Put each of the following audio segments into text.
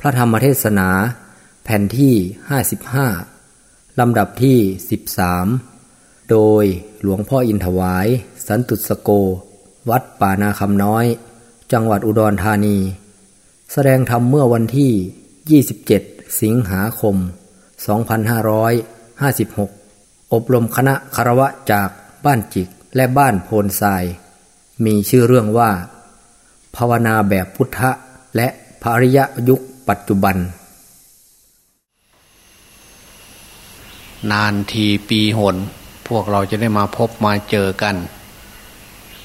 พระธรรมเทศนา แผ่นที่ 55 ลำดับที่ 13 โดยหลวงพ่ออินถวาย สันตุสโก วัดป่านาคำน้อย จังหวัดอุดรธานี แสดงธรรมเมื่อวันที่ 27 สิงหาคม 2556 อบรมคณะคารวะจากบ้านจิกและบ้านโพนทราย มีชื่อเรื่องว่า ภาวนาแบบพุทธะและภริยยุค ปัจจุบัน นานทีปีหน พวกเราจะได้มาพบมาเจอกัน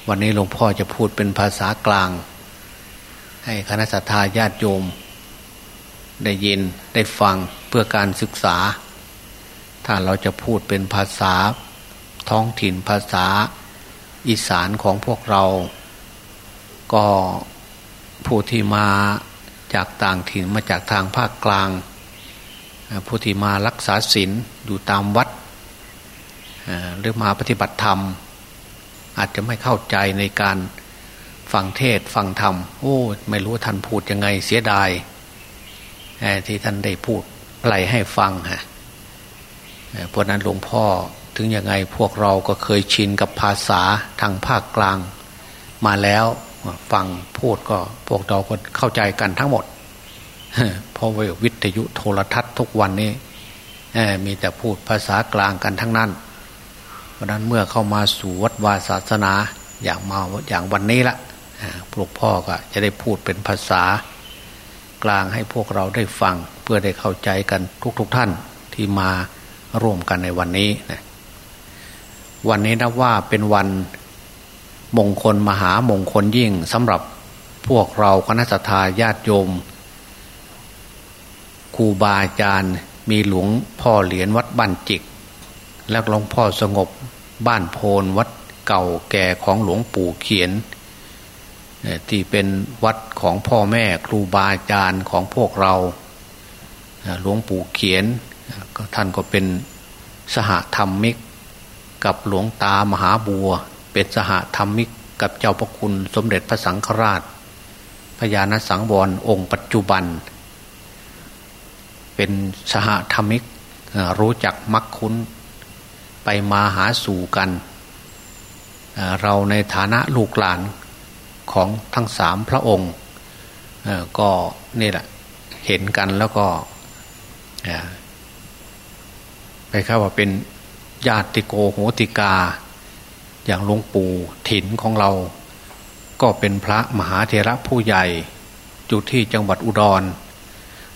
วันนี้หลวงพ่อจะพูดเป็นภาษากลาง ให้คณะสัตยาญาติโยม ได้ยินได้ฟังเพื่อการศึกษา ถ้าเราจะพูดเป็นภาษาท้องถิ่นภาษาอีสานของพวกเรา ก็ผู้ที่มา จากต่างถิ่นมาจากทางภาคกลางผู้ที่มารักษาศีลอยู่ตามวัดหรือมาปฏิบัติธรรม อาจจะไม่เข้าใจในการฟังเทศฟังธรรม โอ้ ไม่รู้ท่านพูดยังไงเสียดายที่ท่านได้พูดอะไรให้ฟังฮะเพราะนั้นหลวงพ่อถึงยังไงพวกเราก็เคยชินกับภาษาทางภาคกลางมาแล้ว ฟังพูดก็พวกเราก็เข้าใจกันทั้งหมดเพราะว่าวิทยุโทรทัศน์ทุกวันนี้มีแต่พูดภาษากลางกันทั้งนั้น เพราะนั้นเมื่อเข้ามาสู่วัดวาศาสนาอย่างมาอย่างวันนี้ละพวกพ่อก็จะได้พูดเป็นภาษากลางให้พวกเราได้ฟังเพื่อได้เข้าใจกันทุกๆทท่านที่มาร่วมกันในวันนี้นะวันนี้นะว่าเป็นวัน มงคลมหามงคลยิ่งสำหรับพวกเราคณะทาญาติโยมครูบาอาจารย์มีหลวงพ่อเหรียญวัดบ้านจิก และหลวงพ่อสงบบ้านโพนวัดเก่าแก่ของหลวงปู่เขียน ที่เป็นวัดของพ่อแม่ครูบาอาจารย์ของพวกเราหลวงปู่เขียนท่านก็เป็นสหธรรมิก กับหลวงตามหาบัว เป็นสหธรรมิกกับเจ้าพระคุณสมเด็จพระสังฆราช พญานสังวรองค์ปัจจุบัน เป็นสหธรรมิกรู้จักมักคุ้น ไปมาหาสู่กัน เราในฐานะลูกหลานของทั้งสามพระองค์ก็นี่แหละเห็นกันแล้วก็ไปเข้าว่าเป็นญาติโกโหติกา อย่างหลวงปู่ถิ่นของเรา ก็เป็นพระมหาเทระผู้ใหญ่อยู่ที่จังหวัดอุดร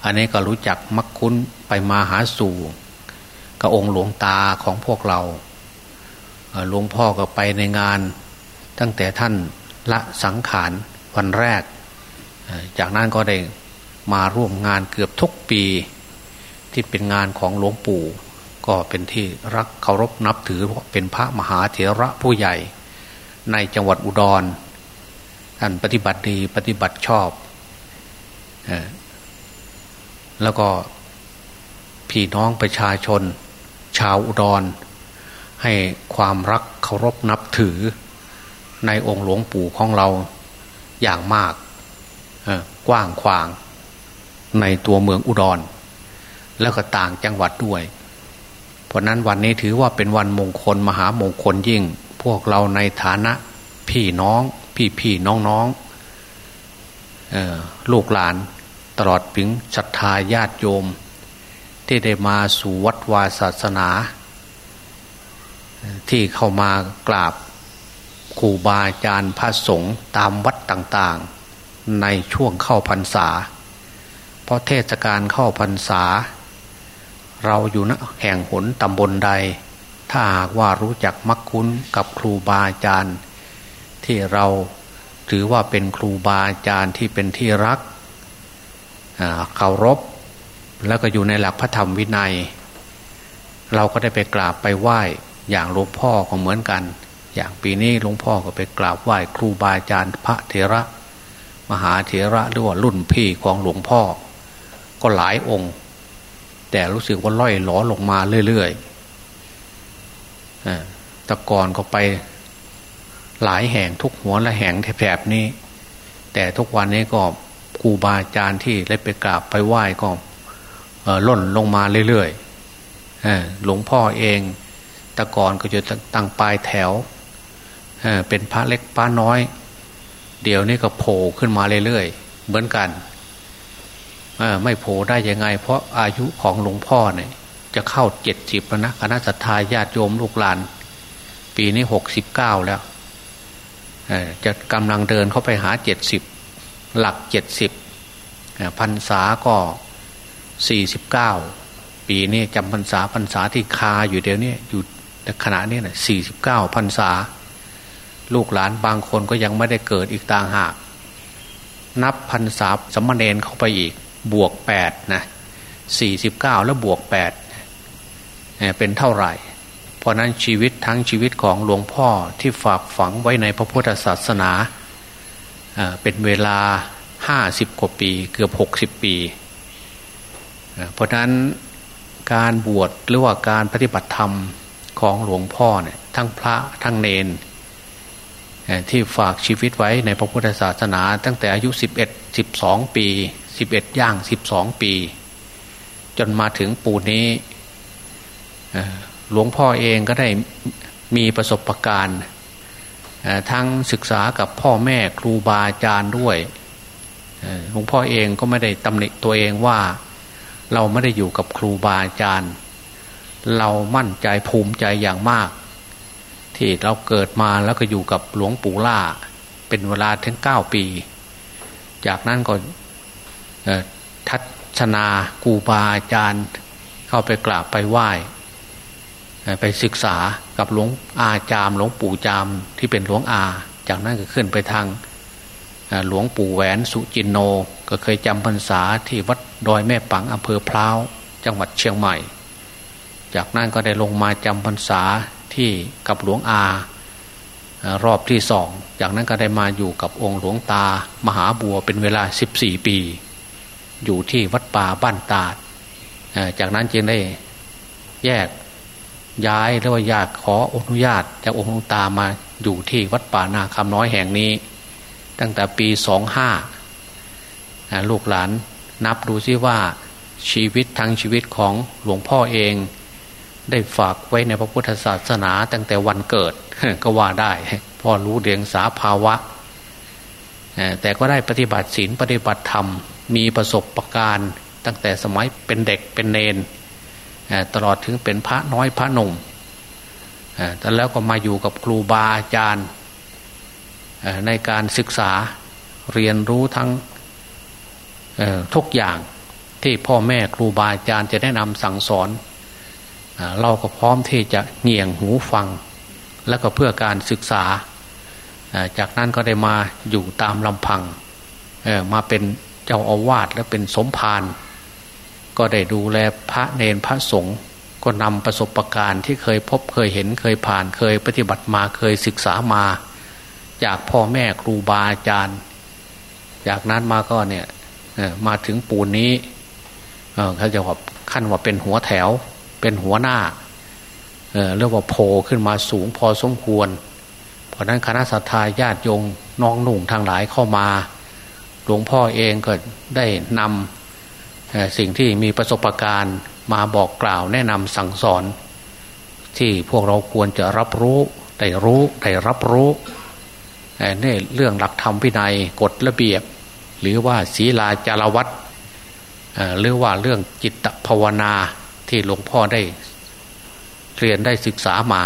อันนี้ก็รู้จักมักคุ้นไปมาหาสู่กับองค์หลวงตาของพวกเราหลวงพ่อก็ไปในงาน ตั้งแต่ท่านละสังขารวันแรก จากนั้นก็ได้มาร่วมงานเกือบทุกปี ที่เป็นงานของหลวงปู่ ก็เป็นที่รักเคารพนับถือเป็นพระมหาเถระผู้ใหญ่ ในจังหวัดอุดรท่านปฏิบัติดีปฏิบัติชอบแล้วก็พี่น้องประชาชน ชาวอุดร ให้ความรักเคารพนับถือ ในองค์หลวงปู่ของเราอย่างมากกว้างขวาง ในตัวเมืองอุดร แล้วก็ต่างจังหวัดด้วย เพราะนั้นวันนี้ถือว่าเป็นวันมงคลมหามงคลยิ่ง พวกเราในฐานะพี่น้อง พี่พี่น้องน้องลูกหลานตลอดถึงศรัทธาญาติโยม ที่ได้มาสู่วัดวาศาสนา ที่เข้ามากราบครูบาอาจารย์พระสงฆ์ตามวัดต่างๆ ในช่วงเข้าพรรษา เพราะเทศกาลเข้าพรรษา เราอยู่ณแห่งหนตำบลใด ถ้าหากว่ารู้จักมักคุ้นกับครูบาอาจารย์ ที่เราถือว่าเป็นครูบาอาจารย์ที่เป็นที่รักเคารพแล้วก็อยู่ในหลักพระธรรมวินัย เราก็ได้ไปกราบไปไหว้อย่างหลวงพ่อก็เหมือนกัน อย่างปีนี้หลวงพ่อก็ไปกราบไหว้ครูบาอาจารย์พระเถระ มหาเถระหรือว่ารุ่นพี่ของหลวงพ่อ ก็หลายองค์ แต่รู้สึกว่าล่อยหลอลงมาเรื่อยๆตะกอนก็ไปหลายแห่งทุกหัวและแห่งแถบนี้ แต่ทุกวันนี้ก็ครูบาอาจารย์ที่ได้ไปกราบไปไหว้ก็ล่นลงมาเรื่อยๆหลวงพ่อเองแต่ก่อนก็จะตั้งปลายแถวเเป็นพระเล็กพระน้อย เดี๋ยวนี้ก็โผล่ขึ้นมาเรื่อยๆเหมือนกัน ไม่โผล่ได้ยังไง เพราะอายุของหลวงพ่อเนี่ยจะเข้าเจ็ดสิบแล้วนะคณะสัตยาญาติโยมลูกหลาน ปีนี้หกสิบเก้าแล้วจะกำลังเดินเข้าไปหาเจ็ดสิบหลักเจ็ดสิบพรรษาก็สี่สิบเก้าปีนี้จำพรรษาพรรษาที่คาอยู่เดี๋ยวนี้อยู่ขณะนี้นะสี่สิบเก้าพรรษา ลูกหลานบางคนก็ยังไม่ได้เกิดอีกต่างหาก นับพรรษาสมณเณรเข้าไปอีก บวกแปดนะสี่สิบเก้าแล้วบวกแปดเป็นเท่าไหร่ เพราะนั้นชีวิตทั้งชีวิตของหลวงพ่อที่ฝากฝังไว้ในพระพุทธศาสนาเป็นเวลาห้าสิบกว่าปีเกือบหกสิบปี เพราะนั้นการบวชหรือว่าการปฏิบัติธรรมของหลวงพ่อเนี่ยทั้งพระทั้งเนนที่ฝากชีวิตไว้ในพระพุทธศาสนา ตั้งแต่อายุสิบเอ็ดสิบสองปี สิบเอ็ดย่างสิบสองปี จนมาถึงปูนี้หลวงพ่อเองก็ได้มีประสบการณ์ทั้งศึกษากับพ่อแม่ครูบาอาจารย์ด้วยหลวงพ่อเองก็ไม่ได้ตำหนิตัวเองว่า เราไม่ได้อยู่กับครูบาอาจารย์ เรามั่นใจภูมิใจอย่างมาก ที่เราเกิดมาแล้วก็อยู่กับหลวงปู่ล่า เป็นเวลาถึงเก้าปี จากนั้นก็ ทัศนาครูบาอาจารย์ เข้าไปกราบไปไหว้ไปศึกษากับหลวงอาจามหลวงปู่จามที่เป็นหลวงอา จากนั้นก็ขึ้นไปทางหลวงปู่แหวนสุจินโน ก็เคยจำพรรษาที่วัดดอยแม่ปังอำเภอพร้าวจังหวัดเชียงใหม่ จากนั้นก็ได้ลงมาจำพรรษาที่กับหลวงอารอบที่สอง จากนั้นก็ได้มาอยู่กับองค์หลวงตามหาบัวเป็นเวลา 14 ปี อยู่ที่วัดป่าบ้านตาดจากนั้นจึงได้แยกย้ายหรือว่าญาติขออนุญาตจากองค์หลวงตามาอยู่ที่วัดป่านาคำน้อยแห่งนี้ ตั้งแต่ปีสองห้าลูกหลานนับดูซิว่าชีวิตทั้งชีวิตของหลวงพ่อเอง ได้ฝากไว้ในพระพุทธศาสนาตั้งแต่วันเกิดก็ว่าได้ พ่อรู้เดียงสาภาวะ แต่ก็ได้ปฏิบัติศีลปฏิบัติธรรม มีประสบะการณ์ตั้งแต่สมัยเป็นเด็กเป็นเนนตลอดถึงเป็นพระน้อยพระหนุ่มแต่แล้วก็มาอยู่กับครูบาอาจารย์ในการศึกษาเรียนรู้ทั้งทุกอย่างที่พ่อแม่ครูบาอาจารย์จะแนะนำสั่งสอน เราก็พร้อมที่จะเงี่ยงหูฟัง แล้วก็เพื่อการศึกษา จากนั้นก็ได้มาอยู่ตามลำพังมาเป็นเจ้าอาวาสและเป็นสมภารก็ได้ดูแลพระเนนพระสงฆ์ก็นำประสบการณ์ที่เคยพบเคยเห็นเคยผ่านเคยปฏิบัติมาเคยศึกษามา จากพ่อแม่ครูบาอาจารย์ จากนั้นมาก็เนี่ยมาถึงปูนนี้เขาจะว่าขั้นว่าเป็นหัวแถว เป็นหัวหน้าเรียกว่าโผล่ขึ้นมาสูงพอสมควร ราะนั้นคณะสัตยาญาติโยงน้องหนุ่งทางหลายเข้ามา หลวงพ่อเองก็ได้นำสิ่งที่มีประสบการณ์มาบอกกล่าวแนะนำสั่งสอน ที่พวกเราควรจะรับรู้ได้รู้ได้รับรู้นี่เรื่องหลักธรรมพินัยกฎระเบียบ หรือว่าศีลาจารวัตหรือว่าเรื่องจิตภาวนาที่หลวงพ่อได้เรียนได้ศึกษามา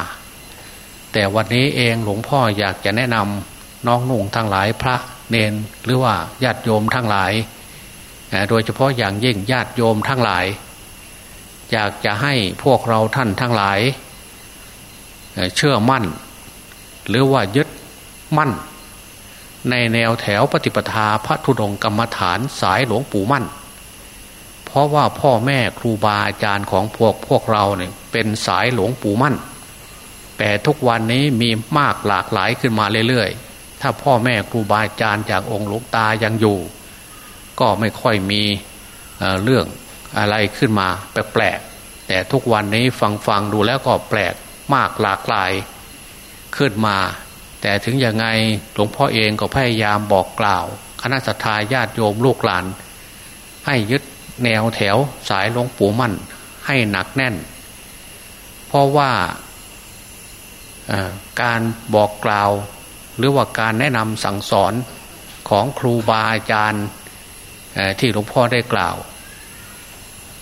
แต่วันนี้เองหลวงพ่ออยากจะแนะนำน้องนุ่งทั้งหลายพระเนนหรือว่าญาติโยมทั้งหลาย โดยเฉพาะอย่างยิ่งญาติโยมทั้งหลาย อยากจะให้พวกเราท่านทั้งหลาย เชื่อมั่น หรือว่ายึดมั่น ในแนวแถวปฏิปทาพระธุดงกรรมฐานสายหลวงปู่มั่น เพราะว่าพ่อแม่ครูบาอาจารย์ของพวกพวกเราเนี่ยเป็นสายหลวงปู่มั่น แต่ทุกวันนี้มีมากหลากหลายขึ้นมาเรื่อยๆ ถ้าพ่อแม่ครูบาอาจารย์จากองค์หลวงตายังอยู่ ก็ไม่ค่อยมีเเรื่องอะไรขึ้นมาแปลกๆแต่ทุกวันนี้ฟังฟังดูแล้วก็แปลกมากหลากหลายขึ้นมา แต่ถึงยังไงหลวงพ่อเองก็พยายามบอกกล่าว คณะสัตยาญาติโยมลูกหลาน ให้ยึดแนวแถวสายหลวงปู่มั่นให้หนักแน่น เพราะว่า การบอกกล่าว หรือว่าการแนะนำสั่งสอนของครูบาอาจารย์ที่หลวงพ่อได้กล่าว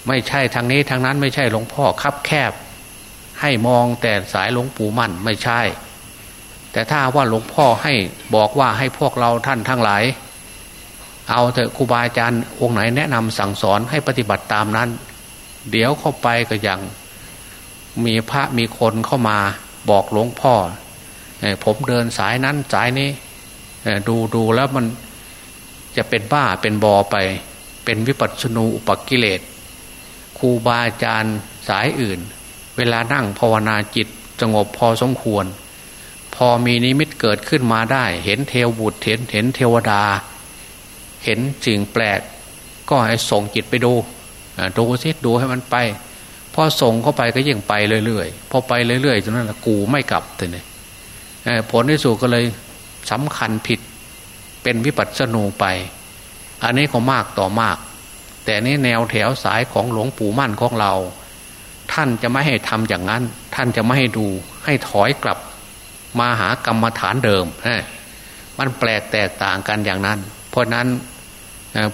ไม่ใช่ทางนี้ทางนั้นไม่ใช่หลวงพ่อคับแคบ ให้มองแต่สายหลวงปู่มั่นไม่ใช่ แต่ถ้าว่าหลวงพ่อให้บอกว่าให้พวกเราท่านทั้งหลายเอาเถอะครูบาอาจารย์องค์ไหนแนะนำสั่งสอนให้ปฏิบัติตามนั้น เดี๋ยวเข้าไปก็อย่างมีพระมีคนเข้ามา บอกหลวงพ่อผมเดินสายนั้นสายนี้ดูดูแล้วมันจะเป็นบ้าเป็นบอไป เป็นวิปัสสนูอุปกิเลสครูบาอาจารย์สายอื่น เวลานั่งภาวนาจิตสงบพอสมควร พอมีนิมิตเกิดขึ้นมาได้ เห็นเทวบุตรเห็นเห็นเทวดา เห็นสิ่งแปลก ก็ให้ส่งจิตไปดูดูซิดูให้มันไป พอส่งเข้าไปก็ยิ่งไปเรื่อยๆพอไปเรื่อยๆจนนั้นกูไม่กลับเลยผลที่สุดก็เลยสำคัญผิดเป็นวิปัสสนูไป อันนี้ก็มากต่อมาก แต่นี้แนวแถวสายของหลวงปู่มั่นของเรา ท่านจะไม่ให้ทำอย่างนั้น ท่านจะไม่ให้ดูให้ถอยกลับมาหากรรมฐานเดิมมันแปลกแตกต่างกันอย่างนั้น เพราะนั้น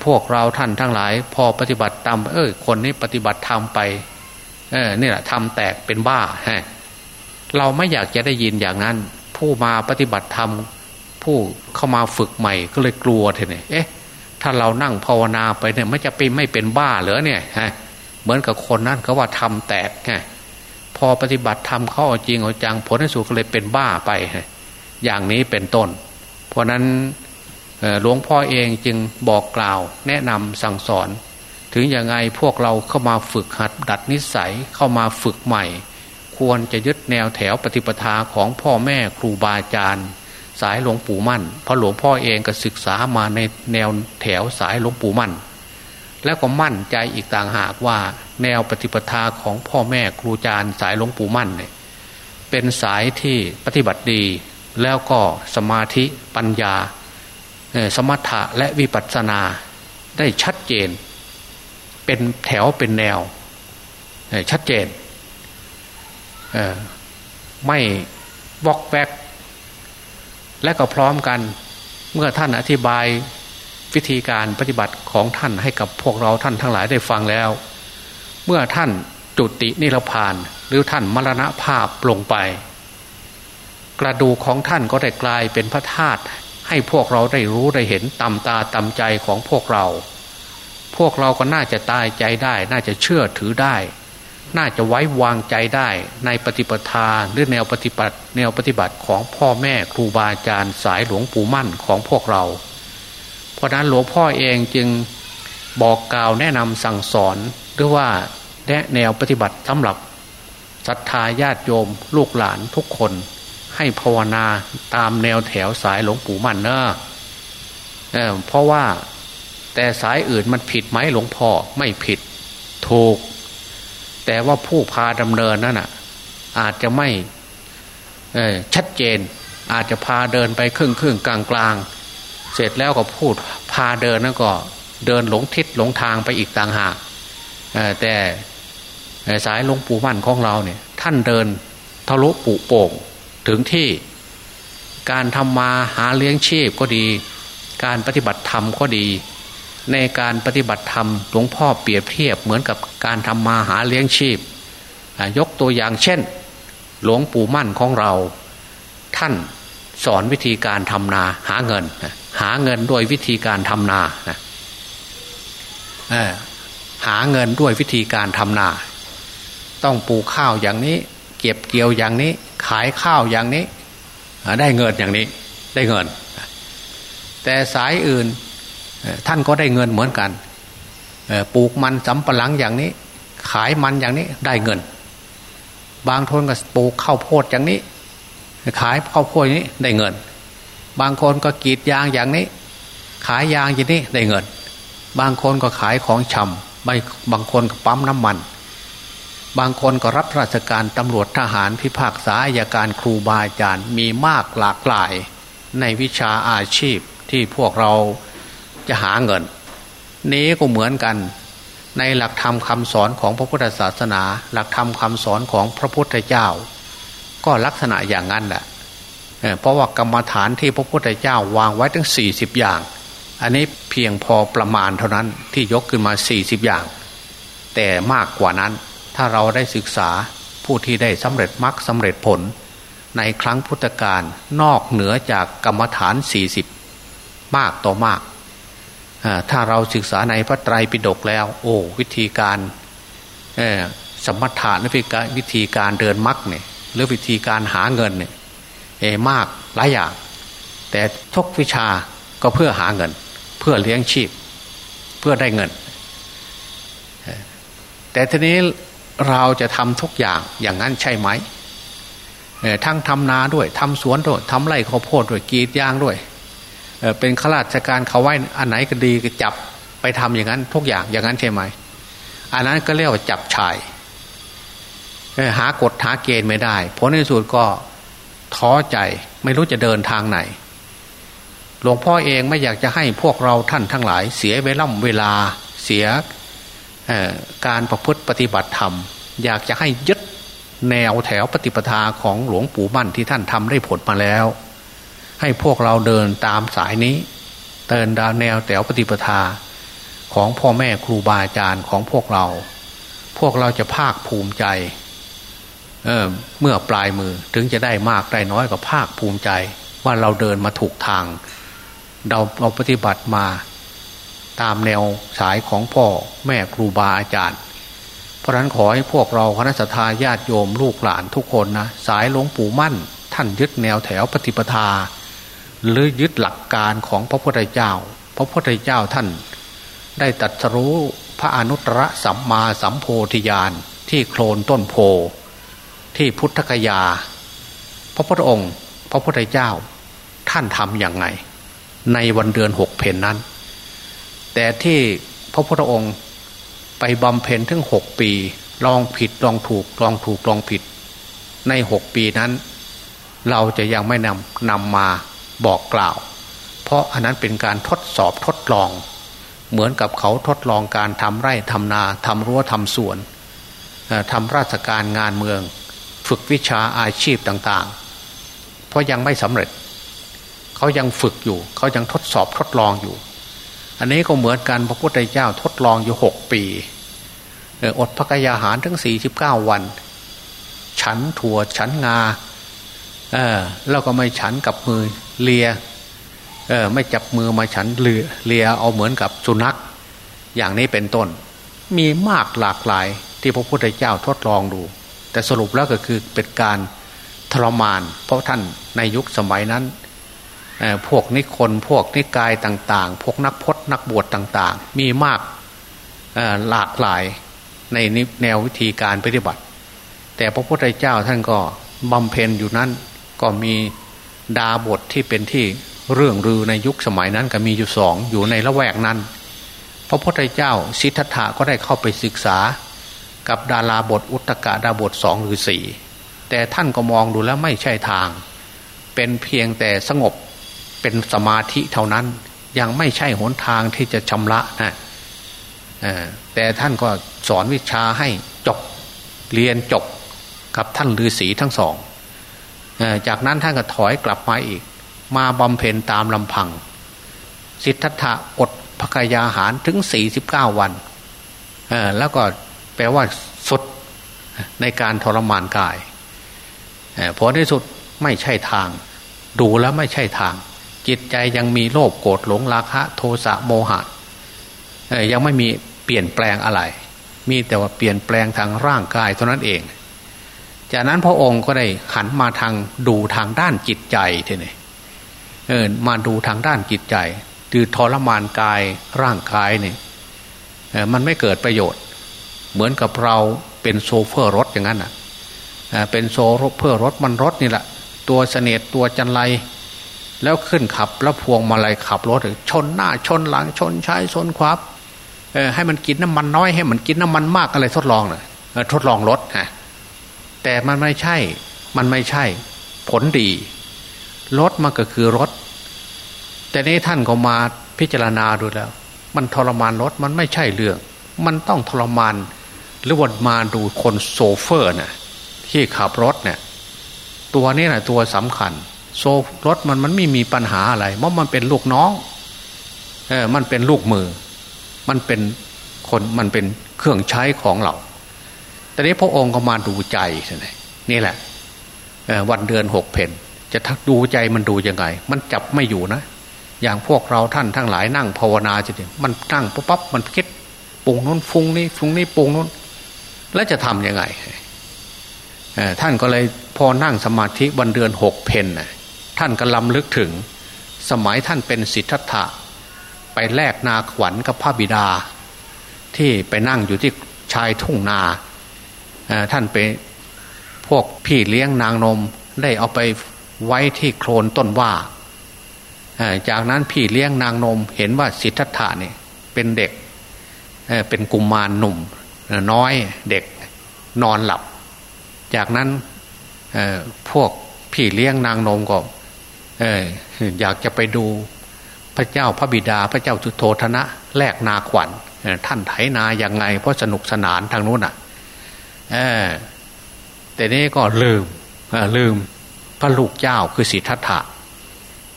พวกเราท่านทั้งหลาย พอปฏิบัติตามเออคนนี้ปฏิบัติทำไป เออนี่แหละทำแตกเป็นบ้าฮะเราไม่อยากจะได้ยินอย่างนั้น ผู้มาปฏิบัติธรรมผู้เข้ามาฝึกใหม่ก็เลยกลัวเถอะเนี่ยเอ๊ะ ถ้าเรานั่งภาวนาไปเนี่ยไม่จะเป็นไม่เป็นบ้าเหรอเนี่ยฮะเหมือนกับคนนั้นเขาว่าทำแตกไงพอปฏิบัติทำเข้าจริงเอาจังผลที่สุดก็เลยเป็นบ้าไปฮะอย่างนี้เป็นต้น เพราะนั้นหลวงพ่อเองจึงบอกกล่าว แนะนำสั่งสอน ถึงยังไงพวกเราเข้ามาฝึกหัดดัดนิสัยเข้ามาฝึกใหม่ ควรจะยึดแนวแถวปฏิปทาของพ่อแม่ครูบาอาจารย์ สายหลวงปู่มั่นเพราะหลวงพ่อเองก็ศึกษามาในแนวแถวสายหลวงปู่มั่น แล้วก็มั่นใจอีกต่างหากว่า แนวปฏิปทาของพ่อแม่ครูอาจารย์สายหลวงปู่มั่นเนี่ยเป็นสายที่ปฏิบัติดีแล้วก็สมาธิปัญญา สมถะและวิปัสสนาได้ชัดเจน เป็นแถวเป็นแนวชัดเจนไม่วอกแวก และก็พร้อมกันเมื่อท่านอธิบายวิธีการปฏิบัติของท่านให้กับพวกเราท่านทั้งหลายได้ฟังแล้ว เมื่อท่านจุตินิรพาน หรือท่านมรณภาพลงไป กระดูกของท่านก็ได้กลายเป็นพระธาตุให้พวกเราได้รู้ได้เห็นตำตาตำใจของพวกเรา พวกเราก็น่าจะตายใจได้ น่าจะเชื่อถือได้ น่าจะไว้วางใจได้ ในปฏิปทาหรือแนวปฏิบัติ แนวปฏิบัติของพ่อแม่ครูบาอาจารย์สายหลวงปู่มั่นของพวกเรา เพราะนั้นหลวงพ่อเองจึงบอกกล่าวแนะนำสั่งสอนหรือว่าแนะแนวปฏิบัติสำหรับศรัทธาญาติโยม ลูกหลานทุกคน ให้ภาวนาตามแนวแถวสายหลวงปู่มั่นเนอะเเพราะว่า แต่สายอื่นมันผิดไหมหลวงพ่อไม่ผิดถูก แต่ว่าผู้พาดำเนินนั่นอะ อาจจะไม่ชัดเจน อาจจะพาเดินไปครึ่งครึ่งกลางกลางเสร็จแล้วก็พูดพาเดินนั่นก็เดินหลงทิศหลงทางไปอีกต่างหากแต่สายหลวงปู่มั่นของเราเนี่ย ท่านเดินทะลุปุโป่งถึงที่การทำมาหาเลี้ยงชีพก็ดี การปฏิบัติธรรมก็ดี ในการปฏิบัติธรรมหลวงพ่อเปรียบเทียบเหมือนกับการทำมาหาเลี้ยงชีพ ยกตัวอย่างเช่น หลวงปู่มั่นของเรา ท่านสอนวิธีการทำนาหาเงิน หาเงินด้วยวิธีการทำนาหาเงินด้วยวิธีการทำนา ต้องปลูกข้าวอย่างนี้ เก็บเกี่ยวอย่างนี้ ขายข้าวอย่างนี้ ได้เงินอย่างนี้ได้เงิน แต่สายอื่น ท่านก็ได้เงินเหมือนกันปลูกมันสำปะหลังอย่างนี้ ขายมันอย่างนี้ได้เงิน บางคนก็ปลูกข้าวโพดอย่างนี้ ขายข้าวโพดอย่างนี้ได้เงิน บางคนก็กรีดยางอย่างนี้ ขายยางอย่างนี้ได้เงิน บางคนก็ขายของชำบางคนก็ปั๊มน้ำมัน บางคนก็รับราชการตำรวจทหารพิพากษาอายการครูบาอาจารย์มีมากหลากหลายในวิชาอาชีพที่พวกเรา จะหาเงิน นี้ก็เหมือนกัน ในหลักธรรมคาสอนของพระพุทธศาสนา หลักธรรมคาสอนของพระพุทธเจ้า ก็ลักษณะอย่างนั้นแหละเพราะว่ากรรมฐานที่พระพุทธเจ้าวางไว้ทั้งสี่สิบอย่าง อันนี้เพียงพอประมาณเท่านั้นที่ยกขึ้นมาสี่สิบอย่าง แต่มากกว่านั้นถ้าเราได้ศึกษาผู้ที่ได้สำเร็จมรรคสำเร็จผล ในครั้งพุทธกาลนอกเหนือจากกรรมฐานสี่สิบมากต่อมาก ถ้าเราศึกษาในพระไตรปิฎกแล้ว โอ้วิธีการสมถะหรือวิธีการเดินมรรคเนี่ยหรือวิธีการหาเงินเนี่ยมากหลายอย่าง แต่ทุกวิชาก็เพื่อหาเงิน เพื่อเลี้ยงชีพ เพื่อได้เงิน แต่ทีนี้เราจะทำทุกอย่างอย่างนั้นใช่ไหมทั้งทำนาด้วยทำสวนด้วยทำไร่ข้าวโพดด้วยกีดยางด้วย เป็นข้าราชการเขาไว้อันไหนก็ดีก็จับไปทำอย่างนั้น ทุกอย่างอย่างนั้นใช่ไหมอันนั้นก็เรียกว่าจับชายหากฎหาเกณฑ์ไม่ได้ผลในสุดก็ท้อใจไม่รู้จะเดินทางไหน หลวงพ่อเองไม่อยากจะให้พวกเราท่านทั้งหลาย เสียเวล่ำเวลาเสียการประพฤติปฏิบัติธรรม อยากจะให้ยึดแนวแถวปฏิปทาของหลวงปู่มั่นที่ท่านทำได้ผลมาแล้ว ให้พวกเราเดินตามสายนี้เดินดาวแนวแถวปฏิปทาของพ่อแม่ครูบาอาจารย์ของพวกเรา พวกเราจะภาคภูมิใจเเมื่อปลายมือถึงจะได้มากได้น้อยก็ภาคภูมิใจ ว่าเราเดินมาถูกทาง เราเราปฏิบัติมาตามแนวสายของพ่อแม่ครูบาอาจารย์ เพราะนั้นขอให้พวกเราคณะสัตยาญาติโยมลูกหลานทุกคนนะสายหลวงปู่มั่น ท่านยึดแนวแถวปฏิปทา หรือยึดหลักการของพระพุทธเจ้า พระพุทธเจ้าท่าน ได้ตัดสรู้พระอนุตตรสัมมาสัมโพธิญาณที่โคลนต้นโพที่พุทธกยา พระพุทธองค์ พระพุทธเจ้าท่านทำอย่างไง ในวันเดือนหกเพนนั้น แต่ที่พระพุทธองค์ไปบำเพ็ญถึงหกปี ลองผิดลองถูกลองถูกลองผิด ในหกปีนั้น เราจะยังไม่นำนำมา บอกกล่าว เพราะอันนั้นเป็นการทดสอบทดลอง เหมือนกับเขาทดลองการทำไร่ทำนาทำรั้วทำสวนทำราชการงานเมือง ฝึกวิชาอาชีพต่างๆ เพราะยังไม่สำเร็จ เขายังฝึกอยู่ เขายังทดสอบทดลองอยู่ อันนี้ก็เหมือนกันพระพุทธเจ้าทดลองอยู่หกปีอดพระกยาหารทั้งสี่สิบเก้าวัน ฉันถั่วฉันงา เออแล้วก็ไม่ฉันกับมือเลียเออไม่จับมือมาฉันเลียเลียเอาเหมือนกับสุนัข อย่างนี้เป็นต้น มีมากหลากหลายที่พระพุทธเจ้าทดลองดู แต่สรุปแล้วก็คือเป็นการทรมาน เพราะท่านในยุคสมัยนั้นพวกนิคนพวกนิกายต่าง ๆ พวกนักพจนักบวชต่าง ๆ มีมากหลากหลายในแนววิธีการปฏิบัติ แต่พระพุทธเจ้าท่านก็บำเพ็ญอยู่นั้น ก็มีดาบทที่เป็นที่เรื่องรือในยุคสมัยนั้นก็มีอยู่สองอยู่ในละแวกนั้น พระพุทธเจ้าสิทธัตถะก็ได้เข้าไปศึกษา กับดาราบทอุตกะดาบทสองหรือสี่แต่ท่านก็มองดูแล้วไม่ใช่ทาง เป็นเพียงแต่สงบเป็นสมาธิเท่านั้น ยังไม่ใช่หนทางที่จะชำระนะแต่ท่านก็สอนวิชาให้จบเรียนจบกับท่านฤาษีทั้งสอง จากนั้นท่านก็ถอยกลับมาอีก มาบำเพ็ญตามลำพัง สิทธัตถะอดพกยาหารถึงสี่สิบเก้าวัน แล้วก็แปลว่าสุดในการทรมานกายผลที่สุดไม่ใช่ทาง ดูแล้วไม่ใช่ทาง จิตใจยังมีโลภโกรธหลงราคะ โทสะโมหะยังไม่มีเปลี่ยนแปลงอะไร มีแต่ว่าเปลี่ยนแปลงทางร่างกายเท่านั้นเอง จากนั้นพระองค์ก็ได้หันมาทางดูทางด้านจิตใจทีนี้เออมาดูทางด้านจิตใจคือทรมานกายร่างกายเนี่ยมันไม่เกิดประโยชน์ เหมือนกับเราเป็นโซเฟอร์รถอย่างนั้นอะเป็นโซเฟอร์รถมันรถนี่แหละตัวเสนียดตัวจันไรแล้วขึ้นขับแล้วพวงมาลัยขับรถชนหน้าชนหลังชนชายชนขวาให้มันกินน้ำมันน้อยให้มันกินน้ำมันมากอะไรทดลองเลยทดลองรถฮะ แต่มันไม่ใช่ มันไม่ใช่ ผลดีรถมันก็คือรถ แต่นี้ท่านก็มาพิจารณาดูแล้ว มันทรมานรถมันไม่ใช่เรื่อง มันต้องทรมาน หรือวันมาดูคนโซเฟอร์เนี่ยที่ขับรถเนี่ยตัวนี้แหละตัวสำคัญ โซรถมันมันไม่มีปัญหาอะไรเพราะมันเป็นลูกน้องเออมันเป็นลูกมือ มันเป็นคนมันเป็นเครื่องใช้ของเรา แต่นี้พระองค์ก็มาดูใจนี่แหละวันเดือนหกเพนจะทักดูใจมันดูยังไง มันจับไม่อยู่นะ อย่างพวกเราท่านทั้งหลายนั่งภาวนาจะเนี่ยมันนั่งปุ๊บปั๊บมันคิดปุงนู้นฟุ้งนี่ฟุ้งนี่ปุงนู้น แล้วจะทำยังไงท่านก็เลยพอนั่งสมาธิวันเดือนหกเพนท่านก็ลำลึกถึง สมัยท่านเป็นสิทธัตถะไปแลกนาขวัญกับพระบิดา ที่ไปนั่งอยู่ที่ชายทุ่งนา ท่านไปพวกพี่เลี้ยงนางนมได้เอาไปไว้ที่โคลนต้นว่า จากนั้นพี่เลี้ยงนางนมเห็นว่าสิทธัตถะเนี่ยเป็นเด็กเป็นกุมมารหนุ่มน้อยเด็กนอนหลับ จากนั้นพวกพี่เลี้ยงนางนมก็อยากจะไปดูพระเจ้าพระบิดาพระเจ้าจุโธธนะ แลกนาขวัญท่านไถนาอย่างไง เพราะสนุกสนานทางนู้นอะ แต่นี้ก็ลืมลืมพระลูกเจ้าคือสิทธัตถะ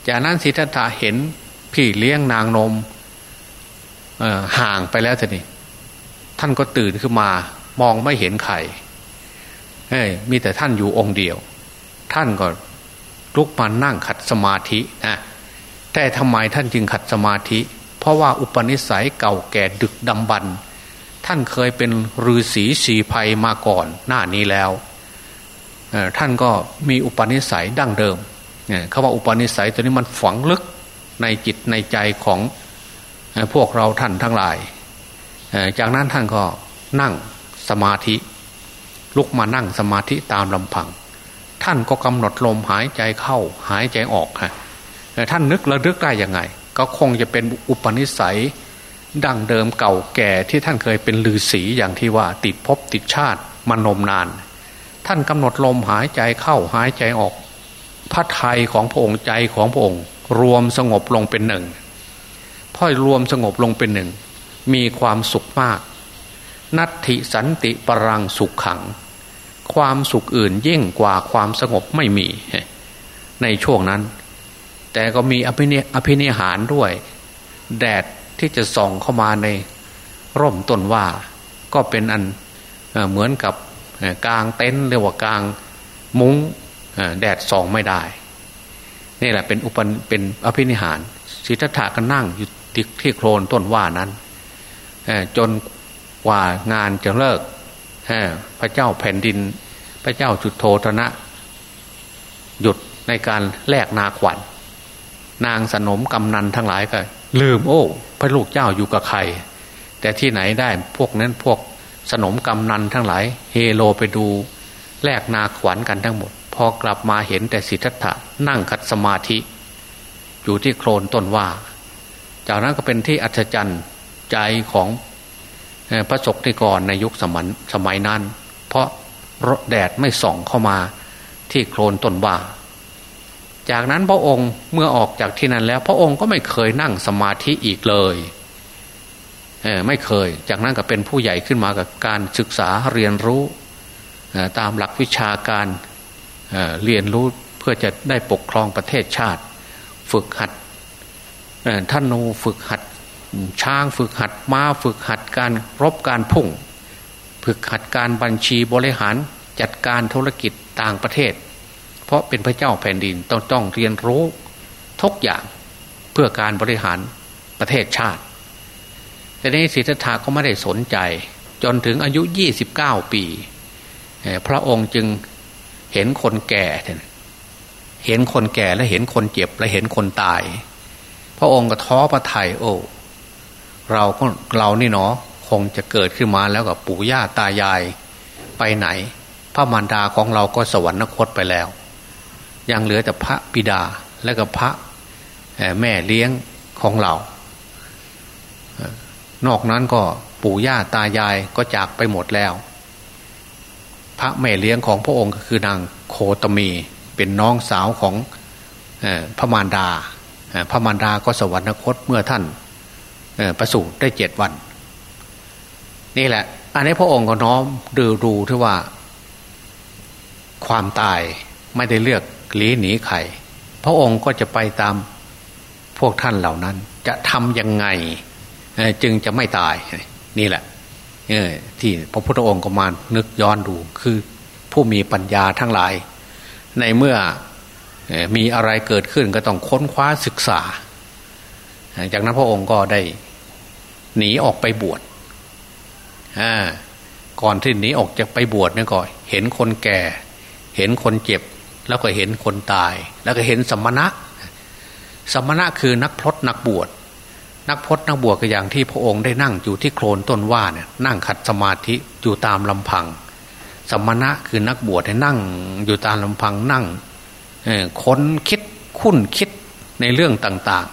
จากนั้นสิทธัตถะเห็นพี่เลี้ยงนางนมห่างไปแล้วทีนี้ท่านก็ตื่นขึ้นมามองไม่เห็นใครมีแต่ท่านอยู่องค์เดียว ท่านก็ลุกมานั่งขัดสมาธินะแต่ทำไมท่านจึงขัดสมาธิ เพราะว่าอุปนิสัยเก่าแก่ดึกดำบรร ท่านเคยเป็นฤาษีสีภัยมาก่อนหน้านี้แล้ว ท่านก็มีอุปนิสัยดั้งเดิมเขาว่าอุปนิสัยตัวนี้มันฝังลึกในจิตในใจของพวกเราท่านทั้งหลาย จากนั้นท่านก็นั่งสมาธิ ลุกมานั่งสมาธิตามลำพัง ท่านก็กำหนดลมหายใจเข้าหายใจออกฮะท่านนึกระลึกได้ยังไง ก็คงจะเป็นอุปนิสัย ดั้งเดิมเก่าแก่ที่ท่านเคยเป็นลือศีอย่างที่ว่าติดภพติดชาติมานมนาน ท่านกำหนดลมหายใจเข้าหายใจออก พระไทยของพระองค์ใจของพระองค์ รวมสงบลงเป็นหนึ่งพ่อยรวมสงบลงเป็นหนึ่ง มีความสุขมาก นัตถิสันติปรังสุขขัง ความสุขอื่นยิ่งกว่าความสงบไม่มี ในช่วงนั้น แต่ก็มีอภินิอภินิหารด้วย แดด ที่จะส่องเข้ามาในร่มต้นว่าก็เป็นอันเหมือนกับกลางเต็นท์เรียกว่ากลางมุ้งแดดส่องไม่ได้ นี่แหละเป็นอุปนเป็นอภินิหารสิทธัตถะก็นั่งอยู่ที่ที่โคลนต้นว่านั้นจนกว่างานจะเลิกพระเจ้าแผ่นดิน พระเจ้าจุดโทธนะ หยุดในการแลกนาขวัญนางสนมกำนันทั้งหลายก็ ลืมโอ้พระลูกเจ้าอยู่กับใคร แต่ที่ไหนได้พวกนั้นพวกสนมกำนันทั้งหลาย เฮโลไปดูแลกนาขวัญกันทั้งหมด พอกลับมาเห็นแต่สิทธัตถะนั่งคัดสมาธิ อยู่ที่โคลนต้นว่า จากนั้นก็เป็นที่อัศจรรย์ใจของพระศกนิกรในยุคสมัยสมัยนั้น เพราะแดดไม่ส่องเข้ามาที่โคลนต้นว่า จากนั้นพระองค์เมื่อออกจากที่นั้นแล้ว พระองค์ก็ไม่เคยนั่งสมาธิอีกเลยไม่เคย จากนั้นก็เป็นผู้ใหญ่ขึ้นมากับการศึกษาเรียนรู้ตามหลักวิชาการเเรียนรู้เพื่อจะได้ปกครองประเทศชาติ ฝึกหัดท่านูฝึกหัด ช้างฝึกหัดม้าฝึกหัดการรบการพุ่ง ฝึกหัดการบัญชีบริหารจัดการธุรกิจต่างประเทศ เพราะเป็นพระเจ้าแผ่นดินต้องต้องเรียนรู้ทุกอย่างเพื่อการบริหารประเทศชาติ แต่ในี้สิทธัตถะก็ไม่ได้สนใจ จนถึงอายุยี่สิบเก้าปี พระองค์จึงเห็นคนแก่ เห็นคนแก่และเห็นคนเจ็บและเห็นคนตาย พระองค์ก็ท้อพระไทยโอ้เราก็เรานี่เนาะคงจะเกิดขึ้นมาแล้วกับปู่ย่าตายายไปไหน พระมารดาของเราก็สวรรคตไปแล้ว ยังเหลือแต่พระบิดาและก็พระแม่เลี้ยงของเรา นอกนั้นก็ปู่ย่าตายายก็จากไปหมดแล้ว พระแม่เลี้ยงของพระองค์ก็คือนางโคตมีเป็นน้องสาวของพระมารดา พระมารดาก็สวรรคตเมื่อท่านประสูติได้เจ็ดวัน นี่แหละ อันนี้พระองค์ก็น้อมดูดูที่ว่า ความตายไม่ได้เลือก หลีหนีใครพระองค์ก็จะไปตามพวกท่านเหล่านั้น จะทำยังไงจึงจะไม่ตายนี่แหละที่พระพุทธองค์ก็มานึกย้อนดูคือผู้มีปัญญาทั้งหลาย ในเมื่อมีอะไรเกิดขึ้นก็ต้องค้นคว้าศึกษา จากนั้นพระองค์ก็ได้หนีออกไปบวชก่อนที่หนีออกจากไปบวชนี่ก็เห็นคนแก่ เห็นคนเจ็บ แล้วก็เห็นคนตาย แล้วก็เห็นสมณะ สมณะคือนักพรตนักบวชนักพรตนักบวชก็อย่างที่พระองค์ได้นั่งอยู่ที่โคลนต้นว่าเนี่ยนั่งขัดสมาธิอยู่ตามลำพัง สมณะคือนักบวชให้นั่งอยู่ตามลำพังนั่งค้นคิดคุ้นคิดในเรื่องต่าง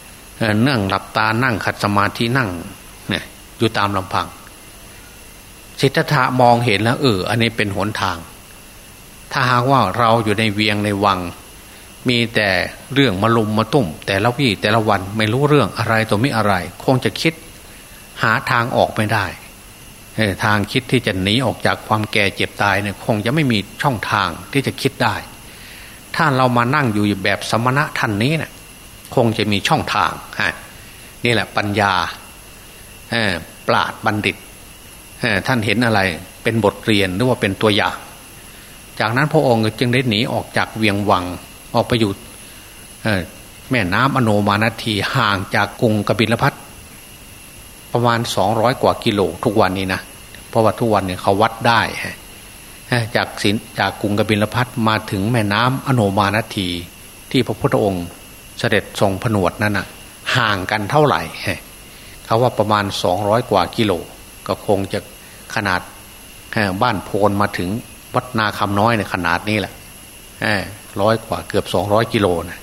ๆเนื่องหลับตานั่งขัดสมาธินั่งเนี่ยอยู่ตามลำพังสิทธะมองเห็นแล้วเอออันนี้เป็นหนทาง ถ้าหากว่าเราอยู่ในเวียงในวัง มีแต่เรื่องมาลุมมาตุ่ม แต่ละวี่แต่ละวันไม่รู้เรื่องอะไรตัวไม่อะไร คงจะคิดหาทางออกไม่ได้ทางคิดที่จะหนีออกจากความแก่เจ็บตายเนี่ยคงจะไม่มีช่องทางที่จะคิดได้ ถ้าเรามานั่งอยู่แบบสมณะท่านนี้เนะี่ยคงจะมีช่องทางฮะนี่แหละปัญญาปราดบัณฑิตท่านเห็นอะไรเป็นบทเรียนหรือว่าเป็นตัวอย่าง จากนั้นพระองค์จึงได้หนีออกจากเวียงวังออกไปอยู่แม่น้ำอโนมานาทีห่างจากกรุงกบิลพัทประมาณสองร้อยกว่ากิโลทุกวันนี้นะเพราะว่าทุกวันเนี่ยเขาวัดได้จากสินจากกรุงกบิลพัทมาถึงแม่น้ำอโนมานาที ที่พระพุทธองค์เสด็จทรงผนวดนั่นนะห่างกันเท่าไหร่เขาว่าประมาณสองร้อยกว่ากิโล ก็คงจะขนาดบ้านโพนมาถึง วัดนาคำน้อยในขนาดนี้แหละร้อยกว่าเกือบสองร้อยกิโลนะ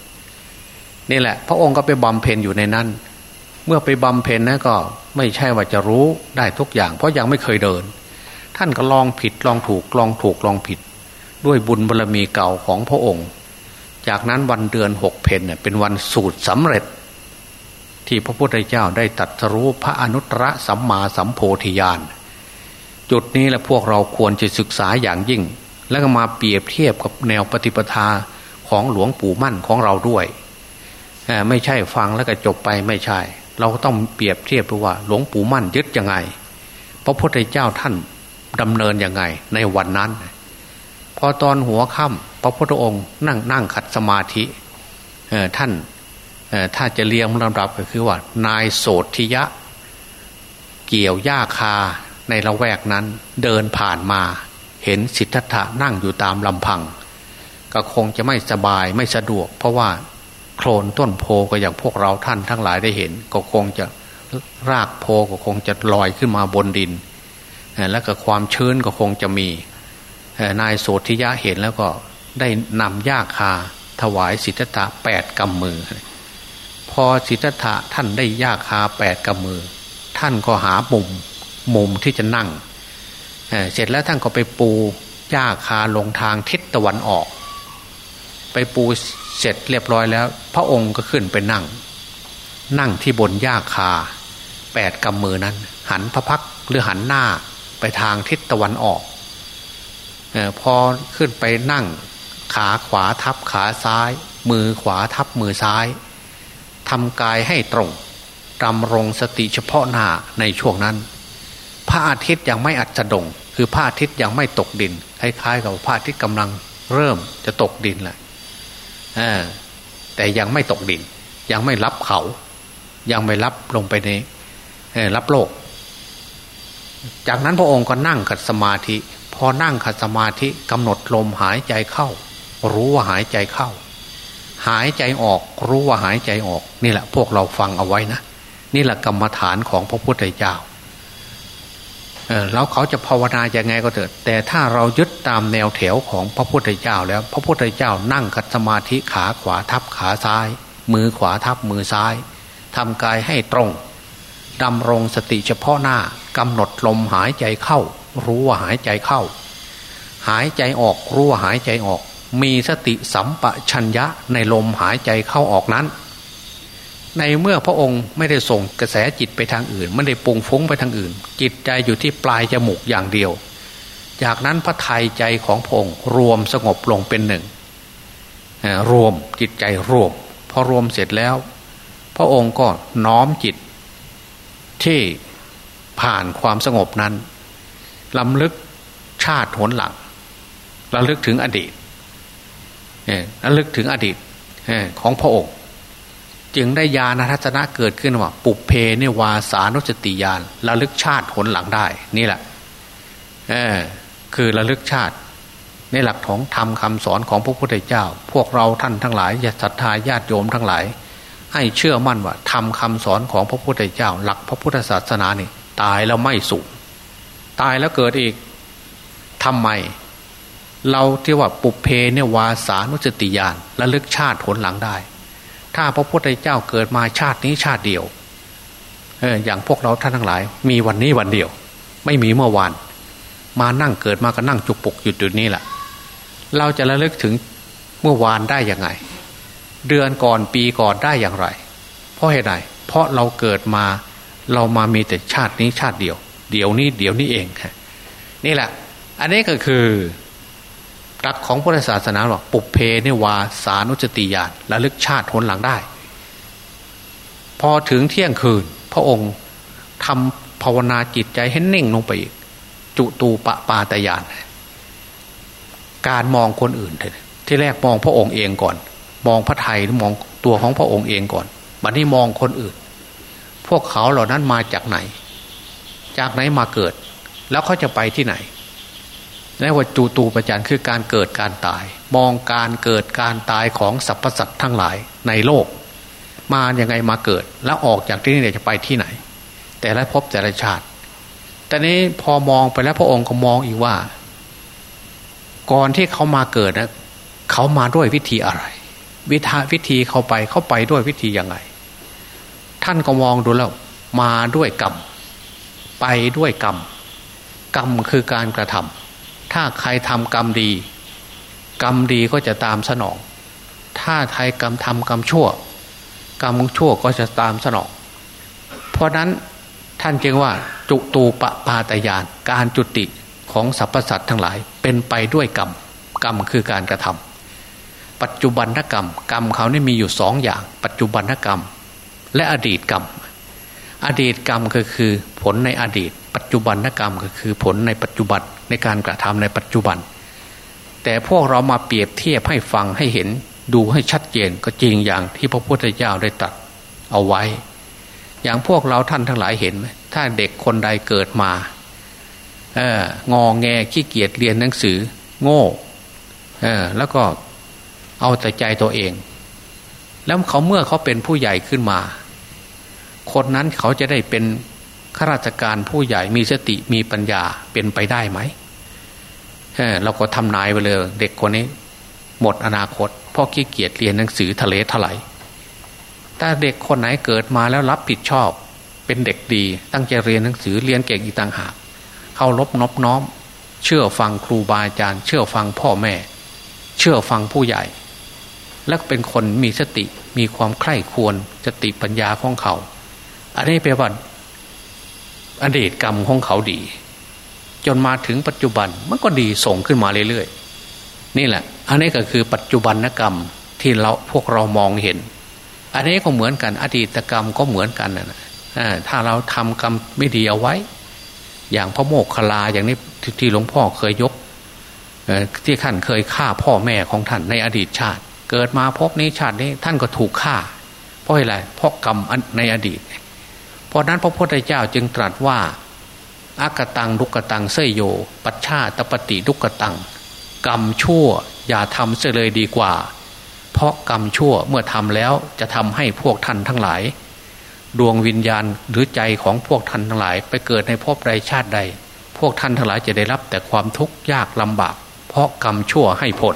นี่แหละ พระองค์ก็ไปบำเพ็ญอยู่ในนั้น เมื่อไปบำเพ็ญนะก็ไม่ใช่ว่าจะรู้ได้ทุกอย่าง เพราะยังไม่เคยเดิน ท่านก็ลองผิดลองถูกลองถูกลองผิด ด้วยบุญบารรมีเก่าของพระองค์ จากนั้นวันเดือนหกเพนเนี่ยเป็นวันสูตรสำเร็จ ที่พระพุทธเจ้าได้ตัดรู้พระอนุตตรสัมมาสัมโพธิญาณ จุดนี้แหละพวกเราควรจะศึกษาอย่างยิ่ง แล้วก็มาเปรียบเทียบกับแนวปฏิปทาของหลวงปู่มั่นของเราด้วยไม่ใช่ฟังแล้วก็จบไปไม่ใช่ เราต้องเปรียบเทียบดูว่า หลวงปู่มั่นยึดยังไงพระพุทธเจ้าท่านดำเนินยังไงในวันนั้น พอตอนหัวค่ำพระพุทธองค์นั่งนั่งขัดสมาธิท่านถ้าจะเรียงลำดับก็คือว่า นายโสธิยะ เกี่ยวหญ้าคา ในละแวกนั้นเดินผ่านมา เห็นสิทธัตถะนั่งอยู่ตามลำพัง ก็คงจะไม่สบายไม่สะดวก เพราะว่าโคลนต้นโพก็อย่างพวกเราท่านทั้งหลายได้เห็น ก็คงจะรากโพก็คงจะลอยขึ้นมาบนดิน แล้วก็ความชื้นก็คงจะมี นายโสธิยะเห็นแล้วก็ได้นำยาคาถวายสิทธัตถะแปดกำมือ พอสิทธัตถะท่านได้ยาคาแปดกำมือ ท่านก็หามุม มุมที่จะนั่งเสร็จแล้วท่านก็ไปปูหญ้าคาลงทางทิศตะวันออก ไปปูเสร็จเรียบร้อยแล้ว พระองค์ก็ขึ้นไปนั่ง นั่งที่บนหญ้าคาแปดกำมือนั้น หันพระพักหรือหันหน้าไปทางทิศตะวันออกอพอขึ้นไปนั่ง ขาขวาทับขาซ้าย มือขวาทับมือซ้ายทำกายให้ตรงดำรงสติเฉพาะหน้าในช่วงนั้น พระอาทิตย์ยังไม่อัดดง คือพระอาทิตย์ยังไม่ตกดินคล้ายๆกับพระอาทิตย์กำลังเริ่มจะตกดินแหละแต่ยังไม่ตกดิน ยังไม่รับเขา ยังไม่รับลงไปในรับโลก จากนั้นพระองค์ก็นั่งขัดสมาธิ พอนั่งขัดสมาธิกำหนดลมหายใจเข้า รู้ว่าหายใจเข้า หายใจออก รู้ว่าหายใจออก นี่แหละ พวกเราฟังเอาไว้นะนี่แหละกรรมฐานของพระพุทธเจ้า แล้วเขาจะภาวนาอย่างไงก็เถิด แต่ถ้าเรายึดตามแนวแถวของพระพุทธเจ้าแล้ว พระพุทธเจ้านั่งขัดสมาธิขาขวาทับขาซ้าย มือขวาทับมือซ้ายทำกายให้ตรงดำรงสติเฉพาะหน้ากำหนดลมหายใจเข้า รู้ว่าหายใจเข้า หายใจออกรู้ว่าหายใจออก มีสติสัมปชัญญะในลมหายใจเข้าออกนั้น ในเมื่อพระองค์ไม่ได้ส่งกระแสจิตไปทางอื่น ไม่ได้ปุงฟุ้งไปทางอื่น จิตใจอยู่ที่ปลายจมูกอย่างเดียว จากนั้นพระทัยใจของพระองค์รวมสงบลงเป็นหนึ่งรวมจิตใจรวม พอรวมเสร็จแล้ว พระองค์ก็น้อมจิต ที่ผ่านความสงบนั้นลำลึกชาติหนหลังระลึกถึงอดีตระลึกถึงอดีตของพระองค์ จึงได้ญาณทัศนะเกิดขึ้นว่า ปุเพเนวาสานุสติญาณระลึกชาติหนหลังได้ นี่แหละคือระลึกชาติ ในหลักของธรรมคาสอนของพระพุทธเจ้า พวกเราท่านทั้งหลายญาติศรัทธาญาติโยมทั้งหลาย ให้เชื่อมั่นว่าธรรมคาสอนของพระพุทธเจ้า หลักพระพุทธศาสนานี่ ตายแล้วไม่สูญตายแล้วเกิดอีกทำไม เราที่ว่าปุเพเนวาสานุสติญาณระลึกชาติผลหลังได้ ถ้าพระพุทธเจ้าเกิดมาชาตินี้ชาติเดียวเอออย่างพวกเราท่านทั้งหลาย มีวันนี้วันเดียว ไม่มีเมื่อวาน มานั่งเกิดมาก็นั่งจุกปกอยู่จุดนี้แหละเราจะระลึกถึงเมื่อวานได้ยังไง เดือนก่อนปีก่อนได้อย่างไร เพราะเหตุใดเพราะเราเกิดมาเรามามีแต่ชาตินี้ชาติเดียว เดี๋ยวนี้เดี๋ยวนี้เองค่ะนี่แหละ อันนี้ก็คือ หลักของพุทธศาสนาหรอกปุเพเนวาสานุจติญาณระลึกชาติทนหลังได้ พอถึงเที่ยงคืน พระองค์ทำภาวนาจิตใจให้นิ่งลงไปอีก จุตูปะปาตยานการมองคนอื่นที่แรกมองพระองค์เองก่อน มองพระไทยหรือมองตัวของพระองค์เองก่อนบัดนี้มองคนอื่น พวกเขาเหล่านั้นมาจากไหน จากไหนมาเกิด แล้วเขาจะไปที่ไหน นว่าจูตูประจันคือการเกิดการตาย มองการเกิดการตายของสรรพสัตว์ทั้งหลายในโลก มาอย่างไงมาเกิด แล้วออกจากที่นี่จะไปที่ไหน แต่ละพบแต่ละชาติแต่นี้พอมองไปแล้วพระองค์ก็มองอีกว่า ก่อนที่เขามาเกิดนะเขามาด้วยวิธีอะไร วิธาวิธีเขาไปเขาไปด้วยวิธียังไง ท่านก็มองดูแล้ว มาด้วยกรรมไปด้วยกรรมกรรมคือการกระทำ ถ้าใครทำกรรมดี กรรมดีก็จะตามสนอง ถ้าใครกรรมทำกรรมชั่ว กรรมชั่วก็จะตามสนอง เพราะนั้นท่านจึงว่าจุตูปปาตยาน การจุติของสรรพสัตว์ทั้งหลาย เป็นไปด้วยกรรม กรรมคือการกระทำปัจจุบันกรรม กรรมเขานี่มีอยู่สองอย่าง ปัจจุบันกรรม และอดีตกรรม อดีตกรรมก็คือผลในอดีต ปัจจุบันกรรมก็คือผลในปัจจุบัน ในการกระทำในปัจจุบัน แต่พวกเรามาเปรียบเทียบให้ฟังให้เห็นดูให้ชัดเจนก็จริงอย่างที่พระพุทธเจ้าได้ตรัสเอาไว้ อย่างพวกเราท่านทั้งหลายเห็นไหมถ้าเด็กคนใดเกิดมาเอองอแงขี้เกียจเรียนหนังสือ โง่เออแล้วก็เอาแต่ใจตัวเอง แล้วเขาเมื่อเขาเป็นผู้ใหญ่ขึ้นมา คนนั้นเขาจะได้เป็นข้าราชการผู้ใหญ่มีสติมีปัญญาเป็นไปได้ไหม เราก็ทำนายไปเลย เด็กคนนี้ หมดอนาคตเพราะขี้เกียจเรียนหนังสือทะเลถลายแต่เด็กคนไหนเกิดมาแล้วรับผิดชอบ เป็นเด็กดี ตั้งใจเรียนหนังสือเรียนเก่งอีกต่างหากเขารบนบน้อม เชื่อฟังครูบาอาจารย์ เชื่อฟังพ่อแม่ เชื่อฟังผู้ใหญ่ และเป็นคนมีสติมีความใคร่ควรสติปัญญาของเขา อันนี้แปลว่าอดีตกรรมของเขาดี จนมาถึงปัจจุบันมันก็ดีส่งขึ้นมาเรื่อยๆนี่แหละ อันนี้ก็คือปัจจุบันกรรมที่เราพวกเรามองเห็น อันนี้ก็เหมือนกัน อดีตกรรมก็เหมือนกันนะถ้าเราทำกรรมไม่ดีเอาไว้ อย่างพระโมกขลาอย่างนี้ที่หลวงพ่อเคยยกที่ท่านเคยฆ่าพ่อแม่ของท่านในอดีตชาติ เกิดมาพบนี้ชาตินี้ท่านก็ถูกฆ่า เพราะอะไรเพราะกรรมในอดีต เพราะนั้นพระพุทธเจ้าจึงตรัสว่า อากตังลุกตังเสยโย ปัชชาตปฏิลุกตัง กรรมชั่วอย่าทำเสียเลยดีกว่า เพราะกรรมชั่วเมื่อทำแล้วจะทำให้พวกท่านทั้งหลาย ดวงวิญญาณหรือใจของพวกท่านทั้งหลาย ไปเกิดในภพใดชาติใด พวกท่านทั้งหลายจะได้รับแต่ความทุกข์ยากลำบาก เพราะกรรมชั่วให้ผล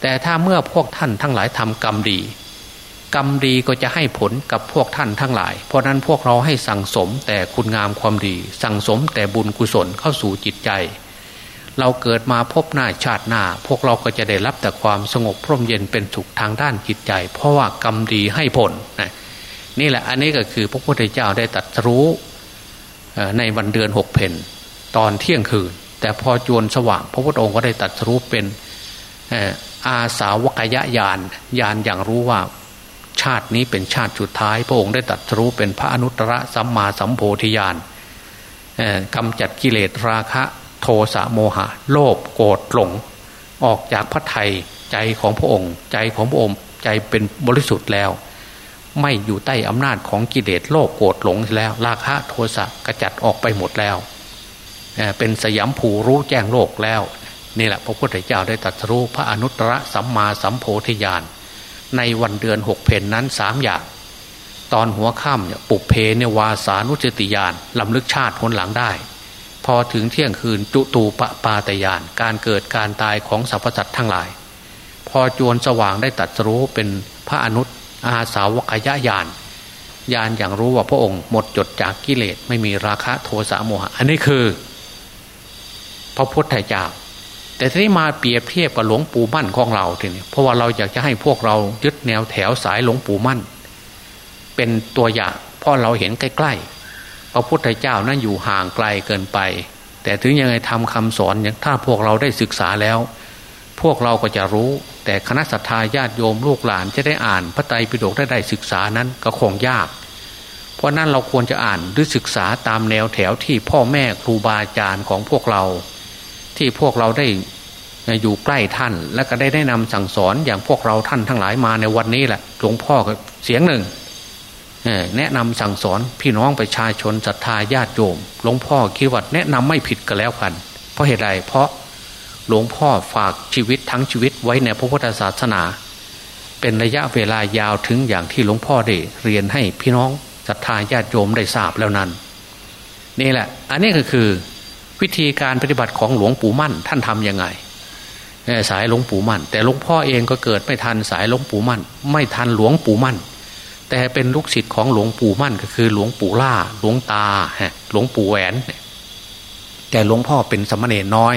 แต่ถ้าเมื่อพวกท่านทั้งหลายทำกรรมดี กรรมดีก็จะให้ผลกับพวกท่านทั้งหลาย เพราะนั้นพวกเราให้สั่งสมแต่คุณงามความดี สั่งสมแต่บุญกุศลเข้าสู่จิตใจ เราเกิดมาพบหน้าชาติหน้า พวกเราก็จะได้รับแต่ความสงบพร่มเย็นเป็นสุขทางด้านจิตใจ เพราะว่ากรรมดีให้ผลนะนี่แหละอันนี้ก็คือพระพุทธเจ้าได้ตรัสรู้ในวันเดือนหกเพนตอนเที่ยงคืน แต่พอจวนสว่าง พระพุทธองค์ก็ได้ตรัสรู้เป็นอาสาวกยะยานยานอย่างรู้ว่า ชาตินี้เป็นชาติสุดท้าย พระองค์ได้ตรัสรู้เป็นพระอนุตตรสัมมาสัมโพธิญาณกำจัดกิเลสราคะโทสะโมหะ โลภโกรธหลง ออกจากพระไทยใจของพระองค์ ใจของพระองค์ใจเป็นบริสุทธิ์แล้ว ไม่อยู่ใต้อำนาจของกิเลสโลภโกรธหลงแล้ว ราคะโทสะกระจัดออกไปหมดแล้วเป็นสยามผูรู้แจ้งโลกแล้วนี่แหละพระพุทธเจ้าได้ตรัสรู้พระอนุตตรสัมมาสัมโพธิญาณ ในวันเดือนหกเพนนั้นสามอย่าง ตอนหัวค่ำเนี่ยปุเพเนวาสานุจติยานลำลึกชาติผลหลังได้ พอถึงเที่ยงคืนจุตูปปาตยาน การเกิดการตายของสรรพสัตว์ทั้งหลาย พอจวนสว่างได้ตัดรู้เป็นพระอนุตอาสาวกยญาณญาณอย่างรู้ว่าพระองค์หมดจดจากกิเลสไม่มีราคะโทสะโมหะ อันนี้คือ พระพุทธเจ้า แต่ทีนี้มาเปรียบเทียบกับหลวงปู่มั่นของเราทีนี้เพราะว่าเราอยากจะให้พวกเรายึดแนวแถวสายหลวงปู่มั่น เป็นตัวอย่างเพราะเราเห็นใกล้ๆพระพุทธเจ้านั้นอยู่ห่างไกลเกินไป แต่ถึงยังไงทำคำสอนอย่างถ้าพวกเราได้ศึกษาแล้ว พวกเราก็จะรู้ แต่คณะสัตยาญาติโยมลูกหลานจะได้อ่านพระไตรปิฎกได้ได้ศึกษานั้นก็คงยาก เพราะนั้นเราควรจะอ่านหรือศึกษาตามแนวแถวที่พ่อแม่ครูบาอาจารย์ของพวกเรา ที่พวกเราได้อยู่ใกล้ท่าน และก็ได้แนะนำสั่งสอนอย่างพวกเราท่านทั้งหลายมาในวันนี้แหละหลวงพ่อเสียงหนึ่งแนะนำสั่งสอนพี่น้องประชาชนศรัทธาญาติโยมหลวงพ่อคิดว่าแนะนำไม่ผิดกันแล้วกัน เพราะเหตุใดเพราะหลวงพ่อฝากชีวิตทั้งชีวิตไว้ในพระพุทธศาสนา เป็นระยะเวลายาวถึงอย่างที่หลวงพ่อได้เรียนให้พี่น้องศรัทธาญาติโยมได้ทราบแล้วนั้น นี่แหละ อันนี้ก็คือ วิธีการปฏิบัติของหลวงปู่มั่น ท่านทํำยังไงสายหลวงปู่มั่น แต่หลวงพ่อเองก็เกิดไม่ทันสายหลวงปู่มั่น ไม่ทันหลวงปู่มั่น แต่เป็นลูกศิษย์ของหลวงปู่มั่น ก็คือหลวงปู่ล่าหลวงตาหลวงปู่แหวน แต่หลวงพ่อเป็นสมณีน้อย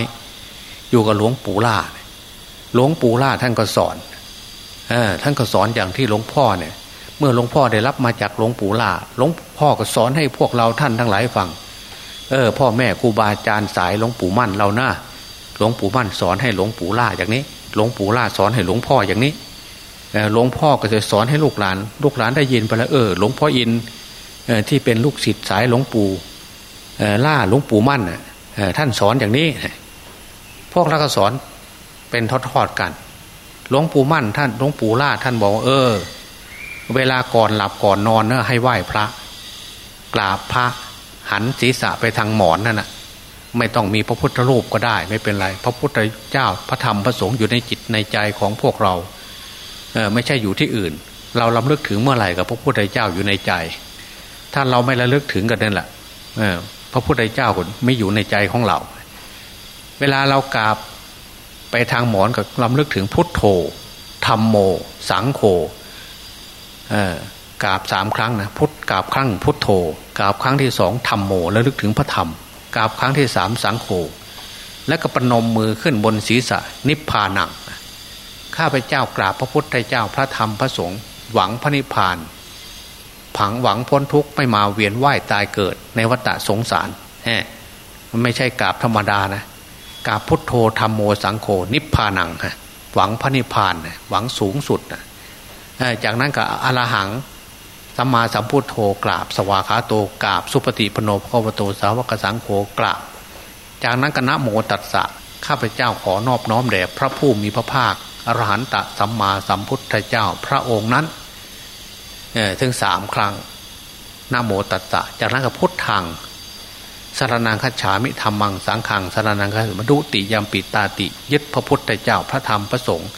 อยู่กับหลวงปู่ล่าหลวงปู่ล่าท่านก็สอนอท่านก็สอนอย่างที่หลวงพ่อเนี่ย เมื่อหลวงพ่อได้รับมาจากหลวงปู่ล่าหลวงพ่อก็สอนให้พวกเราท่านทั้งหลายฟัง เออ พ่อแม่ครูบาอาจารย์สายหลวงปู่มั่นเราหน้าหลวงปู่มั่นสอนให้หลวงปู่ล่าอย่างนี้ หลวงปู่ล่าสอนให้หลวงพ่ออย่างนี้หลวงพ่อก็จะสอนให้ลูกหลาน ลูกหลานได้ยินไปแล้วเออ หลวงพ่ออินที่เป็นลูกศิษย์สายหลวงปู่ล่าหลวงปู่มั่นท่านสอนอย่างนี้พวกเราก็สอนเป็นทอดๆกัน หลวงปู่มั่นท่านหลวงปู่ล่าท่านบอกเออ เวลาก่อนหลับก่อนนอนเนอะให้ไหว้พระ กราบพระ หันศีรษะไปทางหมอนนั่นนะไม่ต้องมีพระพุทธรูปก็ได้ ไม่เป็นไร พระพุทธเจ้าพระธรรมพระสงฆ์อยู่ในจิตในใจของพวกเราเออไม่ใช่อยู่ที่อื่น เราลำลึกถึงเมื่อไหร่กับพระพุทธเจ้าอยู่ในใจ ถ้าเราไม่ระลึกถึงกันนั่นแหละเออพระพุทธเจ้าคนไม่อยู่ในใจของเรา เวลาเรากราบไปทางหมอนกับลำลึกถึงพุทโธธรรมโม สังโฆเออ กราบสามครั้งนะพุทธกราบครั้งพุทโธกราบครั้งที่สองธรรมโมแล้วลึกถึงพระธรรมกราบครั้งที่สามสังโฆและก็ปนมมือขึ้นบนศีรษะนิพพานังข้าพเจ้ากราบพระพุทธเจ้าพระธรรมพระสงฆ์หวังพระนิพพาน ผังหวังพ้นทุกข์ไม่มาเวียนว่ายตายเกิดในวัฏสงสารแฮมันไม่ใช่กราบธรรมดานะกราบพุทโธธรรมโมสังโฆนิพพานังฮะหวังพระนิพพานหวังสูงสุดนะจากนั้นก็อรหัง สัมมาสัมพุทโธกราบ สวาขาโตกราบ สุปฏิปโนภควโตสาวกสังโฆกราบ จากนั้นก็นะโมตัสสะข้าพเจ้าขอนอบน้อมแด่พระผู้มีพระภาคอรหันตสัมมาสัมพุทธเจ้าพระองค์นั้นถึงสามครั้งนะโมตัสสะจากนั้นก็พุทธังสารนังคัจฉามิธรรมังสังขังสารนังคัจมดุติยามปิตาติ ยึดพระพุทธเจ้าพระธรรมพระสงฆ์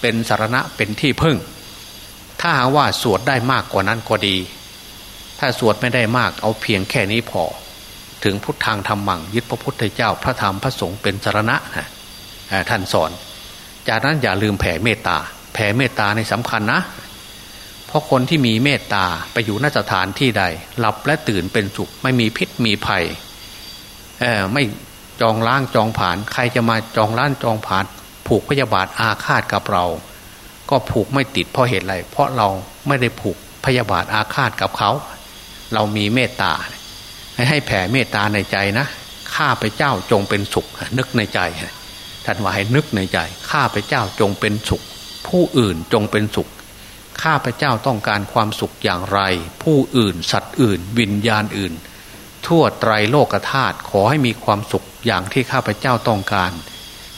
เป็นสารณะเป็นที่พึ่ง ถ้าหาว่าสวดได้มากกว่านั้นก็ดี ถ้าสวดไม่ได้มากเอาเพียงแค่นี้พอ ถึงพุทธทางธรรมังยึดพระพุทธเจ้าพระธรรมพระสงฆ์เป็นสารณะนะท่านสอน จากนั้นอย่าลืมแผ่เมตตา แผ่เมตตาในสำคัญนะ เพราะคนที่มีเมตตาไปอยู่นสถานที่ใด หลับและตื่นเป็นสุข ไม่มีพิษมีภัยไม่จองล้างจองผ่าน ใครจะมาจองล้านจองผ่าน ผูกพยาบาทอาฆาตกับเรา ก็ผูกไม่ติดเพราะเหตุอะไร เพราะเราไม่ได้ผูกพยาบาทอาฆาตกับเขา เรามีเมตตา ให้แผ่เมตตาในใจนะข้าไปเจ้าจงเป็นสุข นึกในใจท่านว่าให้นึกในใจ ข้าไปเจ้าจงเป็นสุข ผู้อื่นจงเป็นสุข ข้าพเจ้าต้องการความสุขอย่างไร ผู้อื่น สัตว์อื่น วิญญาณอื่น ทั่วไตรโลกธาตุขอให้มีความสุขอย่างที่ข้าพเจ้าต้องการ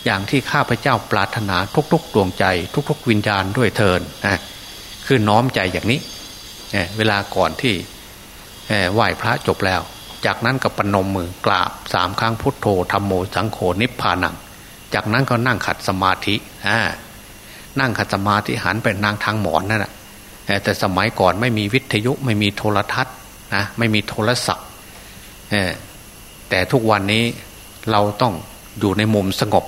อย่างที่ข้าพเจ้าปรารถนาทุกๆดวงใจ ทุก ๆ วิญญาณด้วยเทินนะคือน้อมใจอย่างนี้เวลาก่อนที่ไหว้พระจบแล้ว จากนั้นก็ปนมมือกราบสามครั้งพุทโธธรรมโมสังโฆนิพพานัง จากนั้นก็นั่งขัดสมาธินั่งขัดสมาธิหันไปนางทางหมอนนั่นแหละแต่สมัยก่อนไม่มีวิทยุไม่มีโทรทัศน์นะไม่มีโทรศัพท์แต่ทุกวันนี้เราต้องอยู่ในมุมสงบ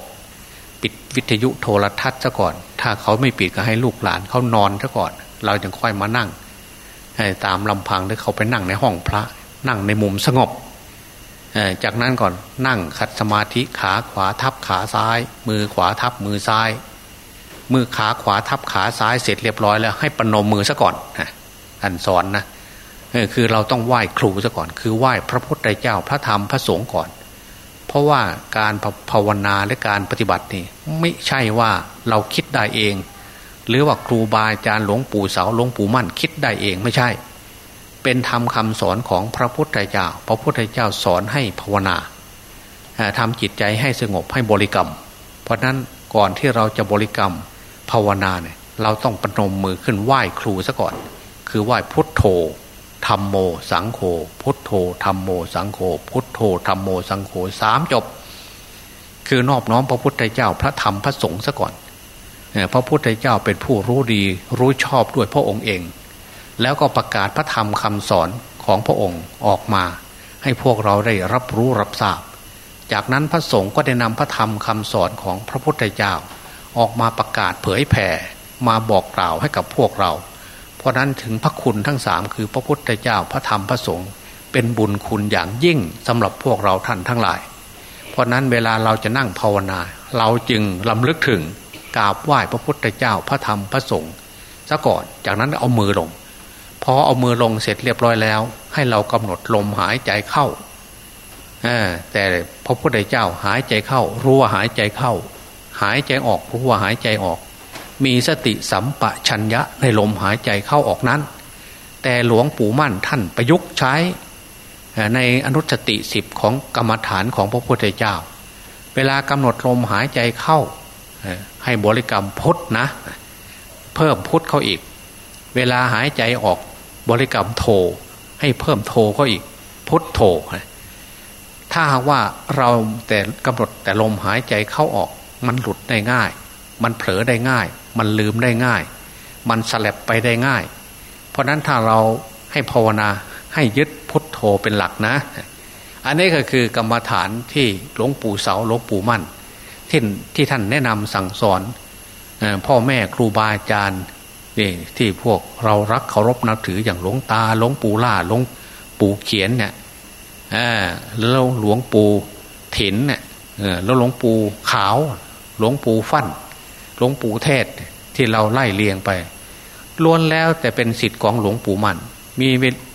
ปิดวิทยุโทรทัศน์ซะก่อน ถ้าเขาไม่ปิดก็ให้ลูกหลานเขานอนซะก่อน เราจึงค่อยมานั่งตามลำพังหรือเขาไปนั่งในห้องพระ นั่งในมุมสงบจากนั้นก่อนนั่งขัดสมาธิขาขวาทับขาซ้าย มือขวาทับมือซ้าย มือขาขวาทับขาซ้ายเสร็จเรียบร้อยแล้ว ให้ปนมมือซะก่อนอันสอนนะคือเราต้องไหว้ครูซะก่อน คือไหว้พระพุทธเจ้าพระธรรมพระสงฆ์ก่อน เพราะว่าการภาวนาและการปฏิบัตินี่ไม่ใช่ว่าเราคิดได้เอง หรือว่าครูบาอาจารย์หลวงปู่เสาหลวงปู่มั่นคิดได้เองไม่ใช่ เป็นธรรมคำสอนของพระพุทธเจ้า พระพุทธเจ้าสอนให้ภาวนาทำจิตใจให้สงบให้บริกรรม เพราะนั้นก่อนที่เราจะบริกรรมภาวนาเนี่ยเราต้องปนมมือขึ้นไหว้ครูซะก่อน คือไหว้พุทโธ ธรรมโมสังโฆพุทโธธรรมโมสังโฆพุทโธธรรมโมสังโฆสามจบ คือนอบน้อมพระพุทธเจ้าพระธรรมพระสงฆ์ซะก่อนพระพุทธเจ้าเป็นผู้รู้ดีรู้ชอบด้วยพระองค์เอง แล้วก็ประกาศพระธรรมคำสอนของพระองค์ออกมา ให้พวกเราได้รับรู้รับทราบ จากนั้นพระสงฆ์ก็ได้นำพระธรรมคำสอนของพระพุทธเจ้า ออกมาประกาศเผยแผ่มาบอกกล่าวให้กับพวกเรา เพราะนั้นถึงพระคุณทั้งสามคือพระพุทธเจ้าพระธรรมพระสงฆ์เป็นบุญคุณอย่างยิ่งสำหรับพวกเราท่านทั้งหลาย เพราะนั้นเวลาเราจะนั่งภาวนา เราจึงลำลึกถึงกราบไหว้พระพุทธเจ้าพระธรรมพระสงฆ์ซะก่อนจากนั้นเอามือลงพอเอามือลงเสร็จเรียบร้อยแล้ว ให้เรากำหนดลมหายใจเข้าแต่พระพุทธเจ้าหายใจเข้า รู้ว่าหายใจเข้า หายใจออกรู้ว่าหายใจออก มีสติสัมปชัญญะในลมหายใจเข้าออกนั้น แต่หลวงปู่มั่นท่านประยุกต์ใช้ในอนุสติสิบของกรรมฐานของพระพุทธเจ้า เวลากำหนดลมหายใจเข้า ให้บริกรรมพุทธนะ เพิ่มพุทธเข้าอีก เวลาหายใจออกบริกรรมโท ให้เพิ่มโทก็อีก พุทโท ถ้าหากว่าเราแต่กำหนดแต่ลมหายใจเข้าออก มันหลุดได้ง่าย มันเผลอได้ง่าย มันลืมได้ง่าย มันสลับไปได้ง่าย เพราะนั้นถ้าเราให้ภาวนาให้ยึดพุทโธเป็นหลักนะ อันนี้ก็คือกรรมฐานที่หลวงปู่เสาหลวงปู่มั่นที่ที่ท่านแนะนำสั่งสอนพ่อแม่ครูบาอาจารย์นี่ที่พวกเรารักเคารพนับถืออย่างหลวงตาหลวงปู่ล่าหลวงปู่เขียนเนี่ยแล้วหลวงปู่ถินเนี่ยแล้วหลวงปู่ขาว หลวงปู่ฟั่น หลวงปู่เทศที่เราไล่เลียงไปล้วนแล้วแต่เป็นสิทธิ์ของหลวงปู่มัน มี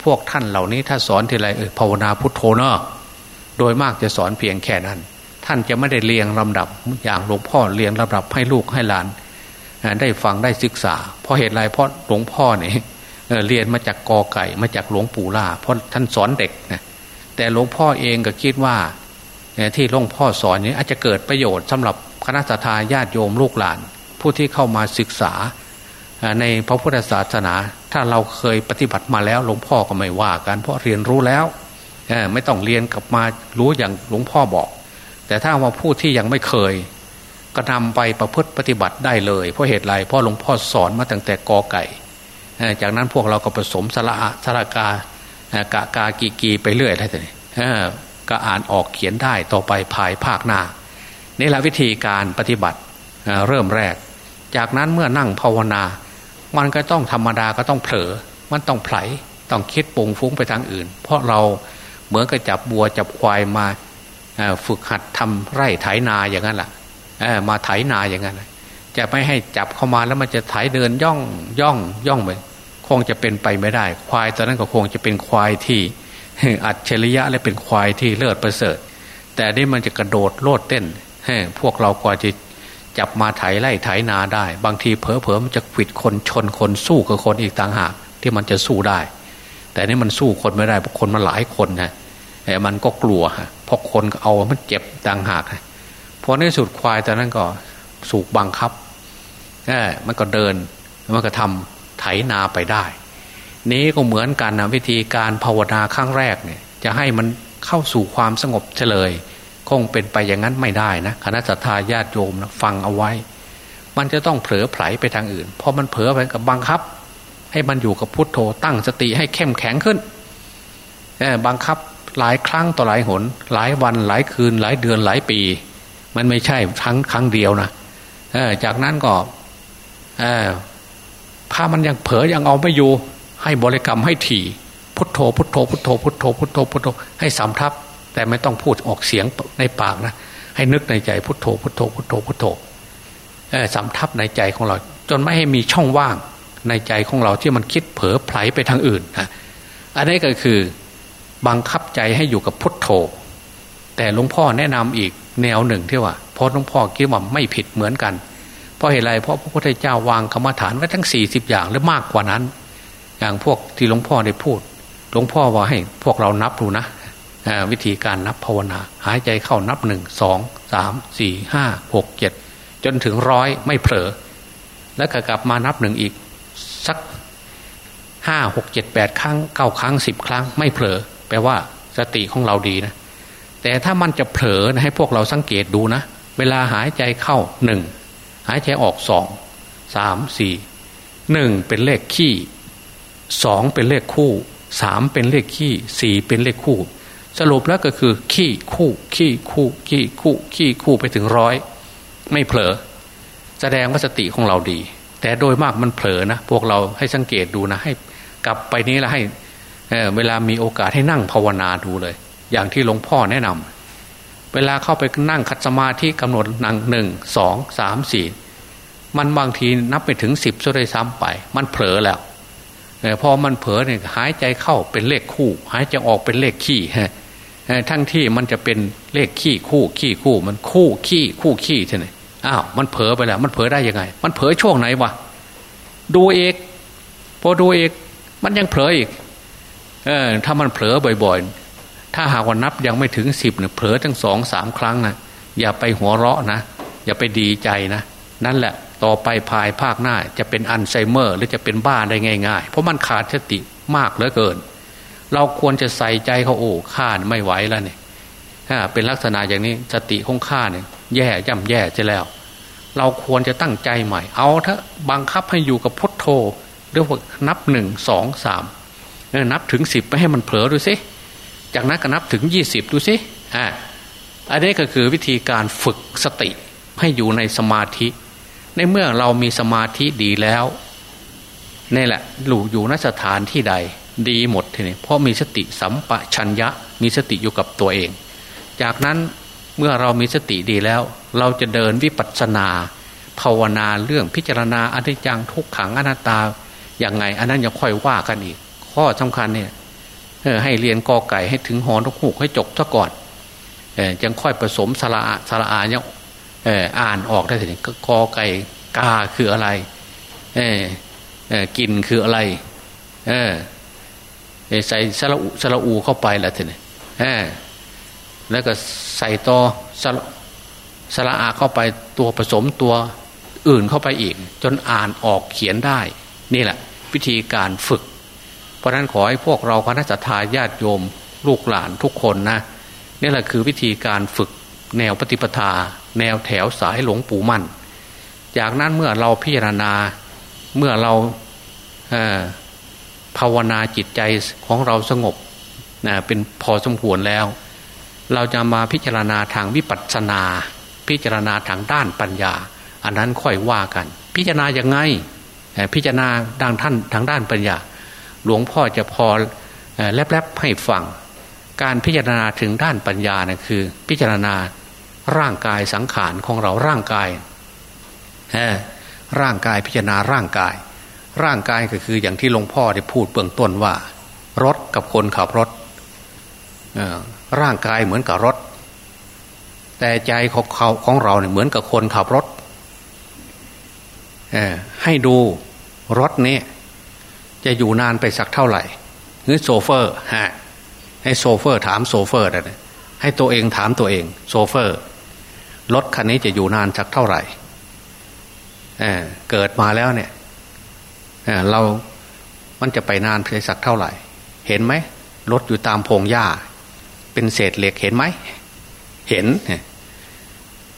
พวกท่านเหล่านี้ถ้าสอนทีไรเออภาวนาพุทโธเนอะโดยมากจะสอนเพียงแค่นั้น ท่านจะไม่ได้เรียงลำดับอย่างหลวงพ่อเรียงลำดับให้ลูกให้หลาน ได้ฟังได้ศึกษา เพราะเหตุไรเพราะหลวงพ่อเนี่ยเรียนมาจากกอไก่มาจากหลวงปู่ล่าเพราะท่านสอนเด็กนะแต่หลวงพ่อเองก็คิดว่าที่หลวงพ่อสอนนี้อาจจะเกิดประโยชน์สำหรับคณะสัตยาญาติโยมลูกหลาน ผู้ที่เข้ามาศึกษาในพระพุทธศาสนา ถ้าเราเคยปฏิบัติมาแล้วหลวงพ่อก็ไม่ว่ากันเพราะเรียนรู้แล้วไม่ต้องเรียนกลับมารู้อย่างหลวงพ่อบอก แต่ถ้าว่าผู้ที่ยังไม่เคย ก็นำไปประพฤติปฏิบัติได้เลย เพราะเหตุไรเพราะหลวงพ่อสอนมาตั้งแต่กอไก่จากนั้นพวกเราก็ผสมสระสระกากากากีกีไปเรื่อยอะไรต่างก็อ่านออกเขียนได้ต่อไปภายภาคหน้านี่แหละวิธีการปฏิบัติเริ่มแรก จากนั้นเมื่อนั่งภาวนา มันก็ต้องธรรมดาก็ต้องเผลอ มันต้องไผลต้องคิดปงฟุ้งไปทางอื่น เพราะเราเหมือนกับจับบัวจับควายมาฝึกหัดทำไร่ไถนาอย่างนั้นแหละมาไถนาอย่างนั้นจะไม่ให้จับเข้ามาแล้วมันจะไถเดินย่องย่องย่องไปคงจะเป็นไปไม่ได้ ควายตอนนั้นก็คงจะเป็นควายที่อัจฉริยะและเป็นควายที่เลิศประเสริฐ แต่นี่มันจะกระโดดโลดเต้นพวกเรากว่าจะ จับมาไถไล่ไถนาได้ บางทีเผลอๆมันจะขิดคนชนคนสู้กับคนอีกต่างหาก ที่มันจะสู้ได้ แต่นี่มันสู้คนไม่ได้เพราะคนมันหลายคนนะแต่มันก็กลัวเพราะคนเอามันเจ็บต่างหากพอในสุดควายตอนนั้นก็สูกบังคับมันก็เดินมันก็ทำไถนาไปได้ นี้ก็เหมือนกันนะวิธีการภาวนาครั้งแรกเนี่ย จะให้มันเข้าสู่ความสงบเฉลย คงเป็นไปอย่างนั้นไม่ได้นะคณะสัตยาญาติโยมนะฟังเอาไว้ มันจะต้องเผลอไผลไปทางอื่นพอมันเผลอไปกับบังคับ ให้มันอยู่กับพุทโธตั้งสติให้เข้มแข็งขึ้นบังคับหลายครั้งต่อหลายหน หลายวันหลายคืน หลายเดือนหลายปี มันไม่ใช่ครั้งครั้งเดียวนะจากนั้นก็ถ้ามันยังเผลอยังเอาไม่อยู่ ให้บริกรรมให้ถี่พุทโธพุทโธพุทโธพุทโธพุทโธพุทโธให้สำทับ แต่ไม่ต้องพูดออกเสียงในปากนะให้นึกในใจพุทโธพุทโธพุทโธพุทโธสำทับในใจของเรา จนไม่ให้มีช่องว่างในใจของเราที่มันคิดเผลอไผลไปทางอื่นนะอันนี้ก็คือบังคับใจให้อยู่กับพุทโธ แต่หลวงพ่อแนะนำอีกแนวหนึ่งที่ว่าพอหลวงพ่อคิดว่าไม่ผิดเหมือนกันราะเหตุไรเพราะพระพุทธเจ้าวางกรรมฐานไว้ทั้งสี่สิบอย่างหรือมากกว่านั้น อย่างพวกที่หลวงพ่อได้พูด หลวงพ่อว่าให้พวกเรานับดูนะ วิธีการนับภาวนา หายใจเข้านับหนึ่งสองสามสี่ห้าหกเจ็ดจนถึงร้อยไม่เผลอ แล้วก็กลับมานับหนึ่งอีก สักห้าหกเจ็ดแปดครั้งเก้าครั้งสิบครั้ง ไม่เผลอ แปลว่าสติของเราดีนะ แต่ถ้ามันจะเผลอให้พวกเราสังเกตดูนะ เวลาหายใจเข้าหนึ่งหายใจออกสองสามสี่หนึ่งเป็นเลขขี้สองเป็นเลขคู่สามเป็นเลขขี้สี่เป็นเลขคู่ สรุปแล้วก็คือ ขี้คู่ ขี้คู่ ขี้คู่ ขี้คู่ไปถึงร้อยไม่เผลอ แสดงว่าสติของเราดี แต่โดยมากมันเผลอนะ พวกเราให้สังเกตดูนะให้ กลับไปนี้แล้วให้เเวลามีโอกาสให้นั่งภาวนาดูเลย อย่างที่หลวงพ่อแนะนำเวลาเข้าไปนั่งคัดสมาธิกำหนดนั่งหนึ่งสองสามสี่มันบางทีนับไปถึงสิบซะเลยซ้ำไป มันเผลอแล้วพอมันเผลอเนี่ยหายใจเข้าเป็นเลขคู่ หายใจออกเป็นเลขขี้ ทั้งที่มันจะเป็นเลขขี้คู่ขี้คู่มันคู่ขี้คู่ขี้ใช่ไหมอ้าวมันเผลอไปแล้ว มันเผลอได้ยังไง มันเผลอช่วงไหนวะดูเอกพอดูเอกมันยังเผลออีก เออ ถ้ามันเผลอบ่อย ๆ ถ้าหากว่านับยังไม่ถึงสิบเนี่ยเผลอทั้งสองสามครั้งนะอย่าไปหัวเราะนะอย่าไปดีใจนะนั่นแหละต่อไปภายภาคหน้า จะเป็นอัลไซเมอร์ หรือจะเป็นบ้าได้ง่าย ๆ เพราะมันขาดสติมากเหลือเกิน เราควรจะใส่ใจเขาโอ้ข้าไม่ไหวแล้วเนี่ยถ้าเป็นลักษณะอย่างนี้สติของข้าเนี่ย แย่ย่ำแย่จะแล้ว เราควรจะตั้งใจใหม่ เอาถ้าบังคับให้อยู่กับพุทโธเรียกว่านับหนึ่งสองสามนับถึงสิบไปให้มันเผลอดูสิจากนั้นก็นับถึงยี่สิบดูสิอ่าอันนี้ก็คือวิธีการฝึกสติให้อยู่ในสมาธิ ในเมื่อเรามีสมาธิดีแล้วนี่แหละหลูอยู่นสถานที่ใด ดีหมดทีนี้เพราะมีสติสัมปชัญญะ มีสติอยู่กับตัวเอง จากนั้นเมื่อเรามีสติดีแล้ว เราจะเดินวิปัสสนา ภาวนาเรื่องพิจารณาอนิจจังทุกขังอนัตตาอย่างไง อันนั้นยังค่อยว่ากันอีก ข้อสำคัญเนี่ยให้เรียนกอไก่ให้ถึงหอนกหูกให้จบซะก่อนยังค่อยผสมสระสระอาเนี่ยอ่านออกได้ถึงกอไก่กาคืออะไรกินคืออะไร ใส่สระอุสระอูเข้าไปแล้วทีนี้แล้วก็ใส่ต่อสระสระอาเข้าไปตัวผสมตัวอื่นเข้าไปอีก จนอ่านออกเขียนได้ นี่แหละวิธีการฝึก เพราะนั้นขอให้พวกเราคณะสัตยาญาติโยมลูกหลานทุกคนนะนี่แหละคือวิธีการฝึกแนวปฏิปทา แนวแถวสายหลวงปู่มั่น จากนั้นเมื่อเราพิจารณาเมื่อเรา ภาวนาจิตใจของเราสงบนะเป็นพอสมควรแล้ว เราจะมาพิจารณาทางวิปัสสนา พิจารณาทางด้านปัญญา อันนั้นค่อยว่ากัน พิจารณาอย่างไง พิจารณาดังท่านทางด้านปัญญา หลวงพ่อจะพอแลบๆให้ฟังการพิจารณาถึงด้านปัญญานะคือ พิจารณาร่างกายสังขารของเราร่างกายร่างกายพิจารณาร่างกาย ร่างกายก็คืออย่างที่หลวงพ่อได้พูดเบื้องต้นว่า รถกับคนขับรถร่างกายเหมือนกับรถ แต่ใจของเขาของเราเนี่ยเหมือนกับคนขับรถให้ดูรถนี้จะอยู่นานไปสักเท่าไหร่หรือโซเฟอร์ฮะให้โซเฟอร์ถามโซเฟอร์นะให้ตัวเองถามตัวเอง โซเฟอร์ รถคันนี้จะอยู่นานสักเท่าไหร่เกิดมาแล้วเนี่ย เรา มันจะไปนานไปสักเท่าไหร่ เห็นไหมรถอยู่ตามพงหญ้า เป็นเศษเหล็กเห็นไหม เห็น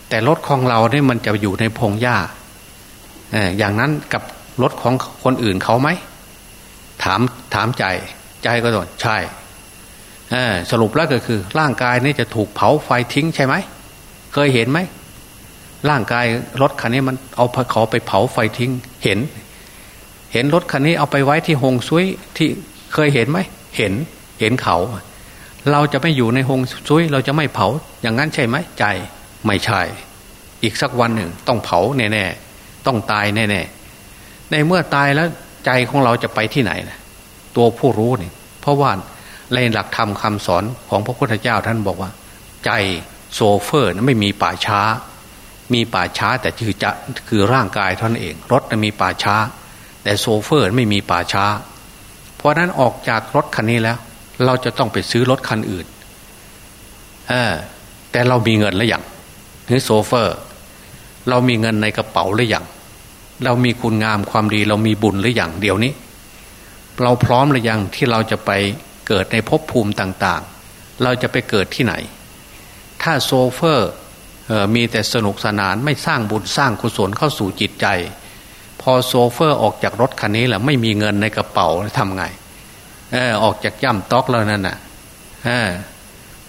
แต่รถของเราเนี่ยมันจะอยู่ในพงหญ้าอย่างนั้นกับรถของคนอื่นเขาไหม ถามถามใจ ใจก็ตอบใช่สรุปแล้วก็คือ ร่างกายนี่จะถูกเผาไฟทิ้งใช่ไหม เคยเห็นไหมร่างกายรถคันนี้มันเอาเขาไปเผาไฟทิ้งเห็น เห็นรถคันนี้เอาไปไว้ที่หงซุยที่เคยเห็นไหมเห็นเห็นเขา เราจะไม่อยู่ในหงซุยเราจะไม่เผา อย่างนั้นใช่ไหมใจไม่ใช่ อีกสักวันหนึ่งต้องเผาแน่ๆต้องตายแน่ๆในเมื่อตายแล้วใจของเราจะไปที่ไหนนะตัวผู้รู้เนี่ยเพราะว่าในหลักธรรมคาสอนของพระพุทธเจ้าท่านบอกว่า ใจโซเฟอร์นะไม่มีป่าช้า มีป่าช้าแต่คือจะคือร่างกายท่านเอง รถนะมีป่าช้า แต่โซเฟอร์ไม่มีป่าช้า เพราะนั้นออกจากรถคันนี้แล้ว เราจะต้องไปซื้อรถคันอื่นเออแต่เรามีเงินหรือยังหรือโซเฟอร์ เรามีเงินในกระเป๋าหรือยังเรามีคุณงามความดี เรามีบุญหรือยังเดี๋ยวนี้ เราพร้อมหรือยังที่เราจะไปเกิดในภพภูมิต่าง ๆ เราจะไปเกิดที่ไหน ถ้าโซเฟอร์มีแต่สนุกสนานไม่สร้างบุญสร้างกุศลเข้าสู่จิตใจ พอโซเฟอร์ออกจากรถคันนี้แหละไม่มีเงินในกระเป๋าทำไงออออกจากย่ำต๊อกแล้วนั่นน่ะ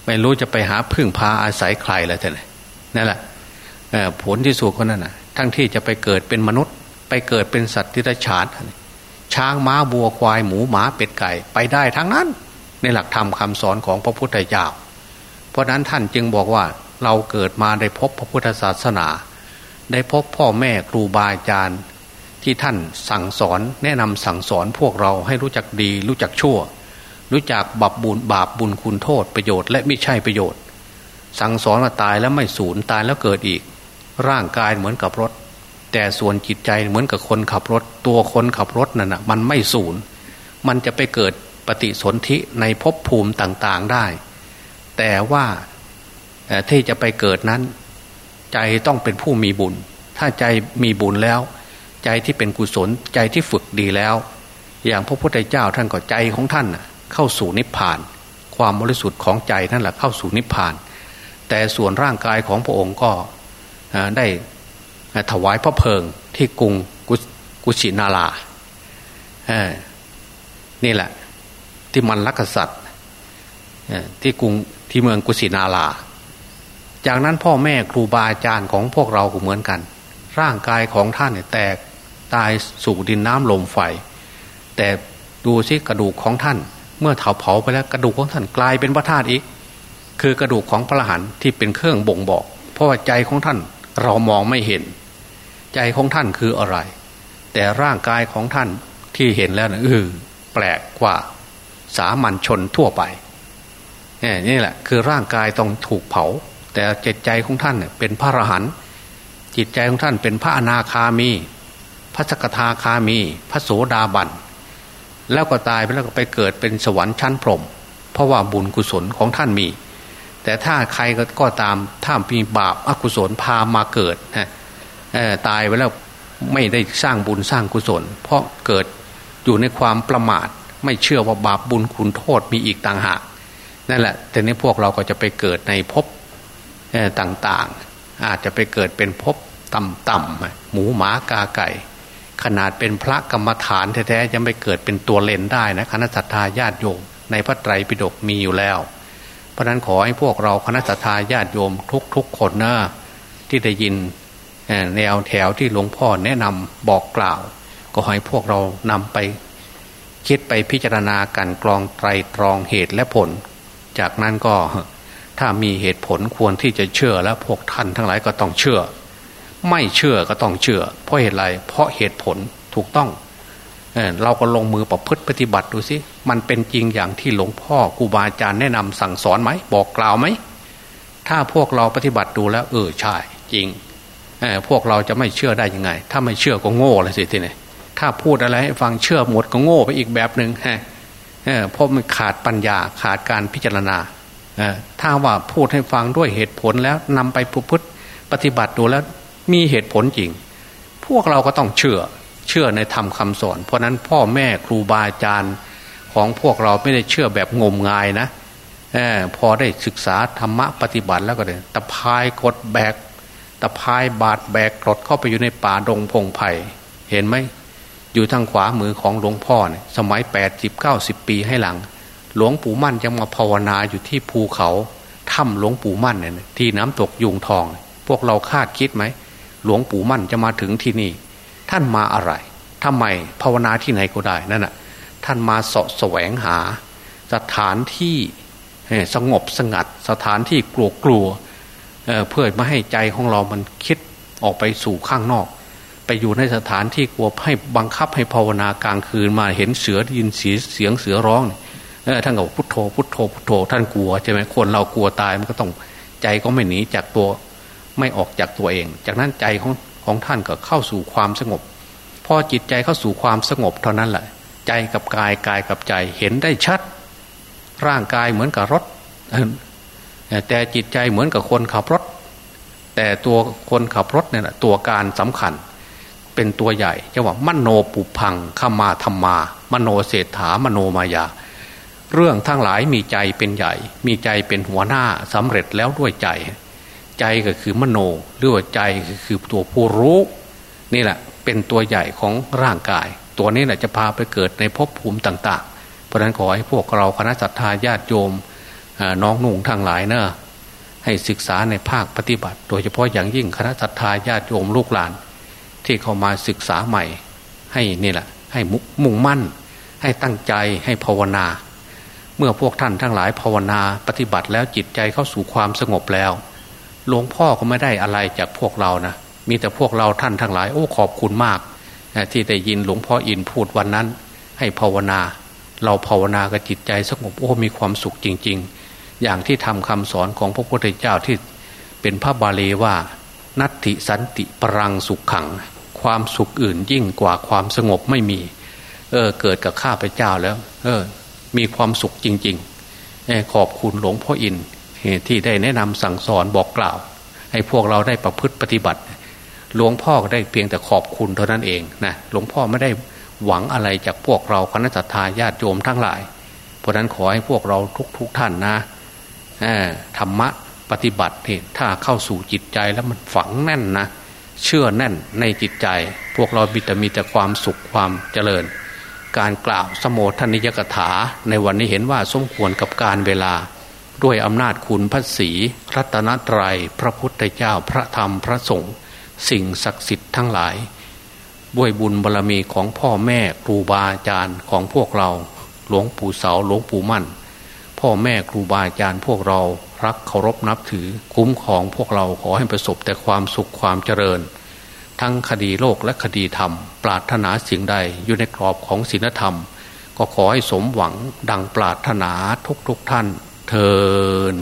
ไม่รู้จะไปหาพึ่งพาอาศัยใครแล้วท่านนั่นแหละผลที่สุดคนนั้นน่ะ ทั้งที่จะไปเกิดเป็นมนุษย์ ไปเกิดเป็นสัตว์เดรัจฉานช้างม้าบัวควายหมูหมาเป็ดไก่ไปได้ทั้งนั้น ในหลักธรรมคาสอนของพระพุทธเจ้า เพราะนั้นท่านจึงบอกว่าเราเกิดมาได้พบพระพุทธศาสนา ได้พบพ่อแม่ครูบาอาจารย์ ที่ท่านสั่งสอนแนะนำสั่งสอนพวกเราให้รู้จักดี รู้จักชั่ว รู้จักบับบุญบาปบุญคุณโทษประโยชน์และไม่ใช่ประโยชน์ สั่งสอนมาตายแล้วไม่สูญตายแล้วเกิดอีก ร่างกายเหมือนกับรถ แต่ส่วนจิตใจเหมือนกับคนขับรถ ตัวคนขับรถนั่นนะมันไม่สูญมันจะไปเกิดปฏิสนธิในภพภูมิต่างๆได้ แต่ว่าที่จะไปเกิดนั้น ใจต้องเป็นผู้มีบุญ ถ้าใจมีบุญแล้ว ใจที่เป็นกุศลใจที่ฝึกดีแล้ว อย่างพระพุทธเจ้าท่านก็ใจของท่านเข้าสู่นิพพาน ความบริสุทธิ์ของใจนั่นแหละเข้าสู่นิพพาน แต่ส่วนร่างกายของพระองค์ก็ได้ถวายพระเพลิงที่กรุงกุชินารานี่แหละ ที่มันลักษัตริย์ที่กรุงที่เมืองกุสินาราจากนั้นพ่อแม่ครูบาอาจารย์ของพวกเราก็เหมือนกัน ร่างกายของท่านเนี่ยแตก ตายสู่ดินน้ำลมไฟ แต่ดูซิกระดูกของท่าน เมื่อเผาเผาไปแล้วกระดูกของท่านกลายเป็นพระธาตุอีก คือกระดูกของพระหันที่เป็นเครื่องบ่งบอก เพราะว่าใจของท่านเรามองไม่เห็น ใจของท่านคืออะไร แต่ร่างกายของท่านที่เห็นแล้วนะเออแปลกกว่าสามัญชนทั่วไปนี่แหละ คือร่างกายต้องถูกเผา แต่จิตใจของท่านเป็นพระอรหันต์จิตใจของท่านเป็นพระอนาคามี พระสกทาคามี พระโสดาบัน แล้วก็ตายไปแล้วก็ไปเกิดเป็นสวรรค์ชั้นพรหมเพราะว่าบุญกุศลของท่านมี แต่ถ้าใครก็ตามถ้ามีบาปอกุศลพามาเกิดนะตายไปแล้วไม่ได้สร้างบุญสร้างกุศล เพราะเกิดอยู่ในความประมาท ไม่เชื่อว่าบาปบุญคุณโทษมีอีกต่างหากนั่นแหละแต่นี้พวกเราก็จะไปเกิดในภพต่างๆ อาจจะไปเกิดเป็นภพต่ำๆหมูหมากาไก่ ขนาดเป็นพระกรรมฐานแท้ๆยังไปเกิดเป็นตัวเลนได้นะคณะสัตยาญาติโยมในพระไตรปิฎกมีอยู่แล้ว เพราะนั้นขอให้พวกเราคณะสัตยาญาติโยมทุกๆคนนะที่ได้ยินแนวแถวที่หลวงพ่อแนะนำบอกกล่าว ก็ให้พวกเรานำไปคิดไปพิจารณากันกรองไตรตรองเหตุและผล จากนั้นก็ถ้ามีเหตุผลควรที่จะเชื่อแล้วพวกท่านทั้งหลายก็ต้องเชื่อ ไม่เชื่อก็ต้องเชื่อ เพราะเหตุไร เพราะเหตุผลถูกต้องเเราก็ลงมือประพฤติปฏิบัติดูสิมันเป็นจริงอย่างที่หลวงพ่อครูบาอาจารย์แนะนำสั่งสอนไหมบอกกล่าวไหมถ้าพวกเราปฏิบัติดูแล้ว เออใช่ จริงพวกเราจะไม่เชื่อได้ยังไง ถ้าไม่เชื่อก็โง่เลยสิทีนี้ถ้าพูดอะไรให้ฟังเชื่อหมดก็โง่ไปอีกแบบหนึ่งฮะเพราะมันขาดปัญญาขาดการพิจารณาถ้าว่าพูดให้ฟังด้วยเหตุผลแล้วนำไปพุทธปฏิบัติดูแล้ว มีเหตุผลจริง พวกเราก็ต้องเชื่อเชื่อในธรรมคาสอน เพราะนั้นพ่อแม่ครูบาอาจารย์ของพวกเราไม่ได้เชื่อแบบงมงายนะอพอได้ศึกษาธรรมะปฏิบัติแล้วก็เลยตะพายกดแบกตะพายบาดแบกกรดเข้าไปอยู่ในป่าดงพงไผ่เห็นไหมอยู่ทางขวามือของหลวงพ่อเนี่ยสมัยแปดสิบเก้าสิบปีให้หลัง หลวงปู่มั่นจะมาภาวนาอยู่ที่ภูเขาถ้ำหลวงปู่มั่นเนี่ยที่น้ำตกยุงทอง พวกเราคาดคิดไหม หลวงปู่มั่นจะมาถึงที่นี่ ท่านมาอะไรทำไมภาวนาที่ไหนก็ได้นั่นน่ะท่านมาสาะแสวงหา สถานที่สงบสงัด สถานที่กลัวกลัวเเพื่อไม่ให้ใจของเรามันคิดออกไปสู่ข้างนอก ไปอยู่ในสถานที่กลัวให้บังคับให้ภาวนากลางคืนมาเห็นเสือยินเสียงเสือร้องท่านก็พุทโธพุทโธพุทโธท่านกลัวใช่ไหมคนเรากลัวตายมันก็ต้องใจก็ไม่หนีจากตัว ไม่ออกจากตัวเอง จากนั้นใจของของท่านก็เข้าสู่ความสงบ พอจิตใจเข้าสู่ความสงบเท่านั้นแหละ ใจกับกายกายกับใจเห็นได้ชัด ร่างกายเหมือนกับรถ แต่จิตใจเหมือนกับคนขับรถ แต่ตัวคนขับรถเนี่ยนะตัวการสำคัญ เป็นตัวใหญ่จะว่ามโนปุพังขมาธรรมา มโนเศรษฐามโนมายา เรื่องทั้งหลายมีใจเป็นใหญ่ มีใจเป็นหัวหน้าสำเร็จแล้วด้วยใจ ใจก็คือมโนหรือว่าใจก็คือตัวผู้รู้นี่แหละเป็นตัวใหญ่ของร่างกาย ตัวนี้แหละจะพาไปเกิดในภพภูมิต่าง ๆ เพราะนั้นขอให้พวกเราคณะสัตยาญาติโยมน้องหนุ่งทั้งหลายเนะให้ศึกษาในภาคปฏิบัติ โดยเฉพาะอย่างยิ่งคณะสัตยาญาติโยมลูกหลาน ที่เข้ามาศึกษาใหม่ ให้นี่แหละให้มุ่งมั่น ให้ตั้งใจให้ภาวนา เมื่อพวกท่านทั้งหลายภาวนาปฏิบัติแล้วจิตใจเข้าสู่ความสงบแล้ว หลวงพ่อก็ไม่ได้อะไรจากพวกเรานะมีแต่พวกเราท่านทั้งหลาย โอ้ขอบคุณมาก ที่ได้ยินหลวงพ่ออินพูดวันนั้น ให้ภาวนา เราภาวนากับจิตใจสงบโอ้มีความสุขจริง ๆ อย่างที่ทำคำสอนของพระพุทธเจ้าที่เป็นพระบาลีว่า นัตติสันติปรังสุขขัง ความสุขอื่นยิ่งกว่าความสงบไม่มี เออเกิดกับข้าพเจ้าแล้ว เออ มีความสุขจริง ๆ ขอบคุณหลวงพ่ออิน ที่ได้แนะนำสั่งสอนบอกกล่าว ให้พวกเราได้ประพฤติปฏิบัติ หลวงพ่อก็ได้เพียงแต่ขอบคุณเท่านั้นเองนะหลวงพ่อไม่ได้หวังอะไรจากพวกเราคณะทาญาติโยมทั้งหลาย เพราะนั้นขอให้พวกเราทุกๆทท่านนะธรรมะปฏิบัตินี่ถ้าเข้าสู่จิตใจแล้วมันฝังแน่นนะเชื่อแน่นในจิตใจ พวกเราบิดมีแต่ความสุขความเจริญ การกล่าวสมโภชนิยกถา ในวันนี้เห็นว่าสมควรกับการเวลา ด้วยอำนาจคุณพระศีรัตนตรยัยพระพุทธเจ้าพระธรรมพระสงฆ์สิ่งศักดิ์สิทธิ์ทั้งหลาย ด้วยบุญบารรมีของพ่อแม่ครูบาอาจารย์ของพวกเรา หลวงปู่เสาหลวงปู่มั่น พ่อแม่ครูบาอาจารย์พวกเรารักเคารพนับถือคุ้มของพวกเราขอให้ประสบแต่ความสุขความเจริญ ทั้งคดีโลกและคดีธรรม ปรารถนาสิ่งใดอยู่ในกรอบของศีลธรรม ก็ขอให้สมหวังดังปรารถนาทุกๆทท่าน เทิน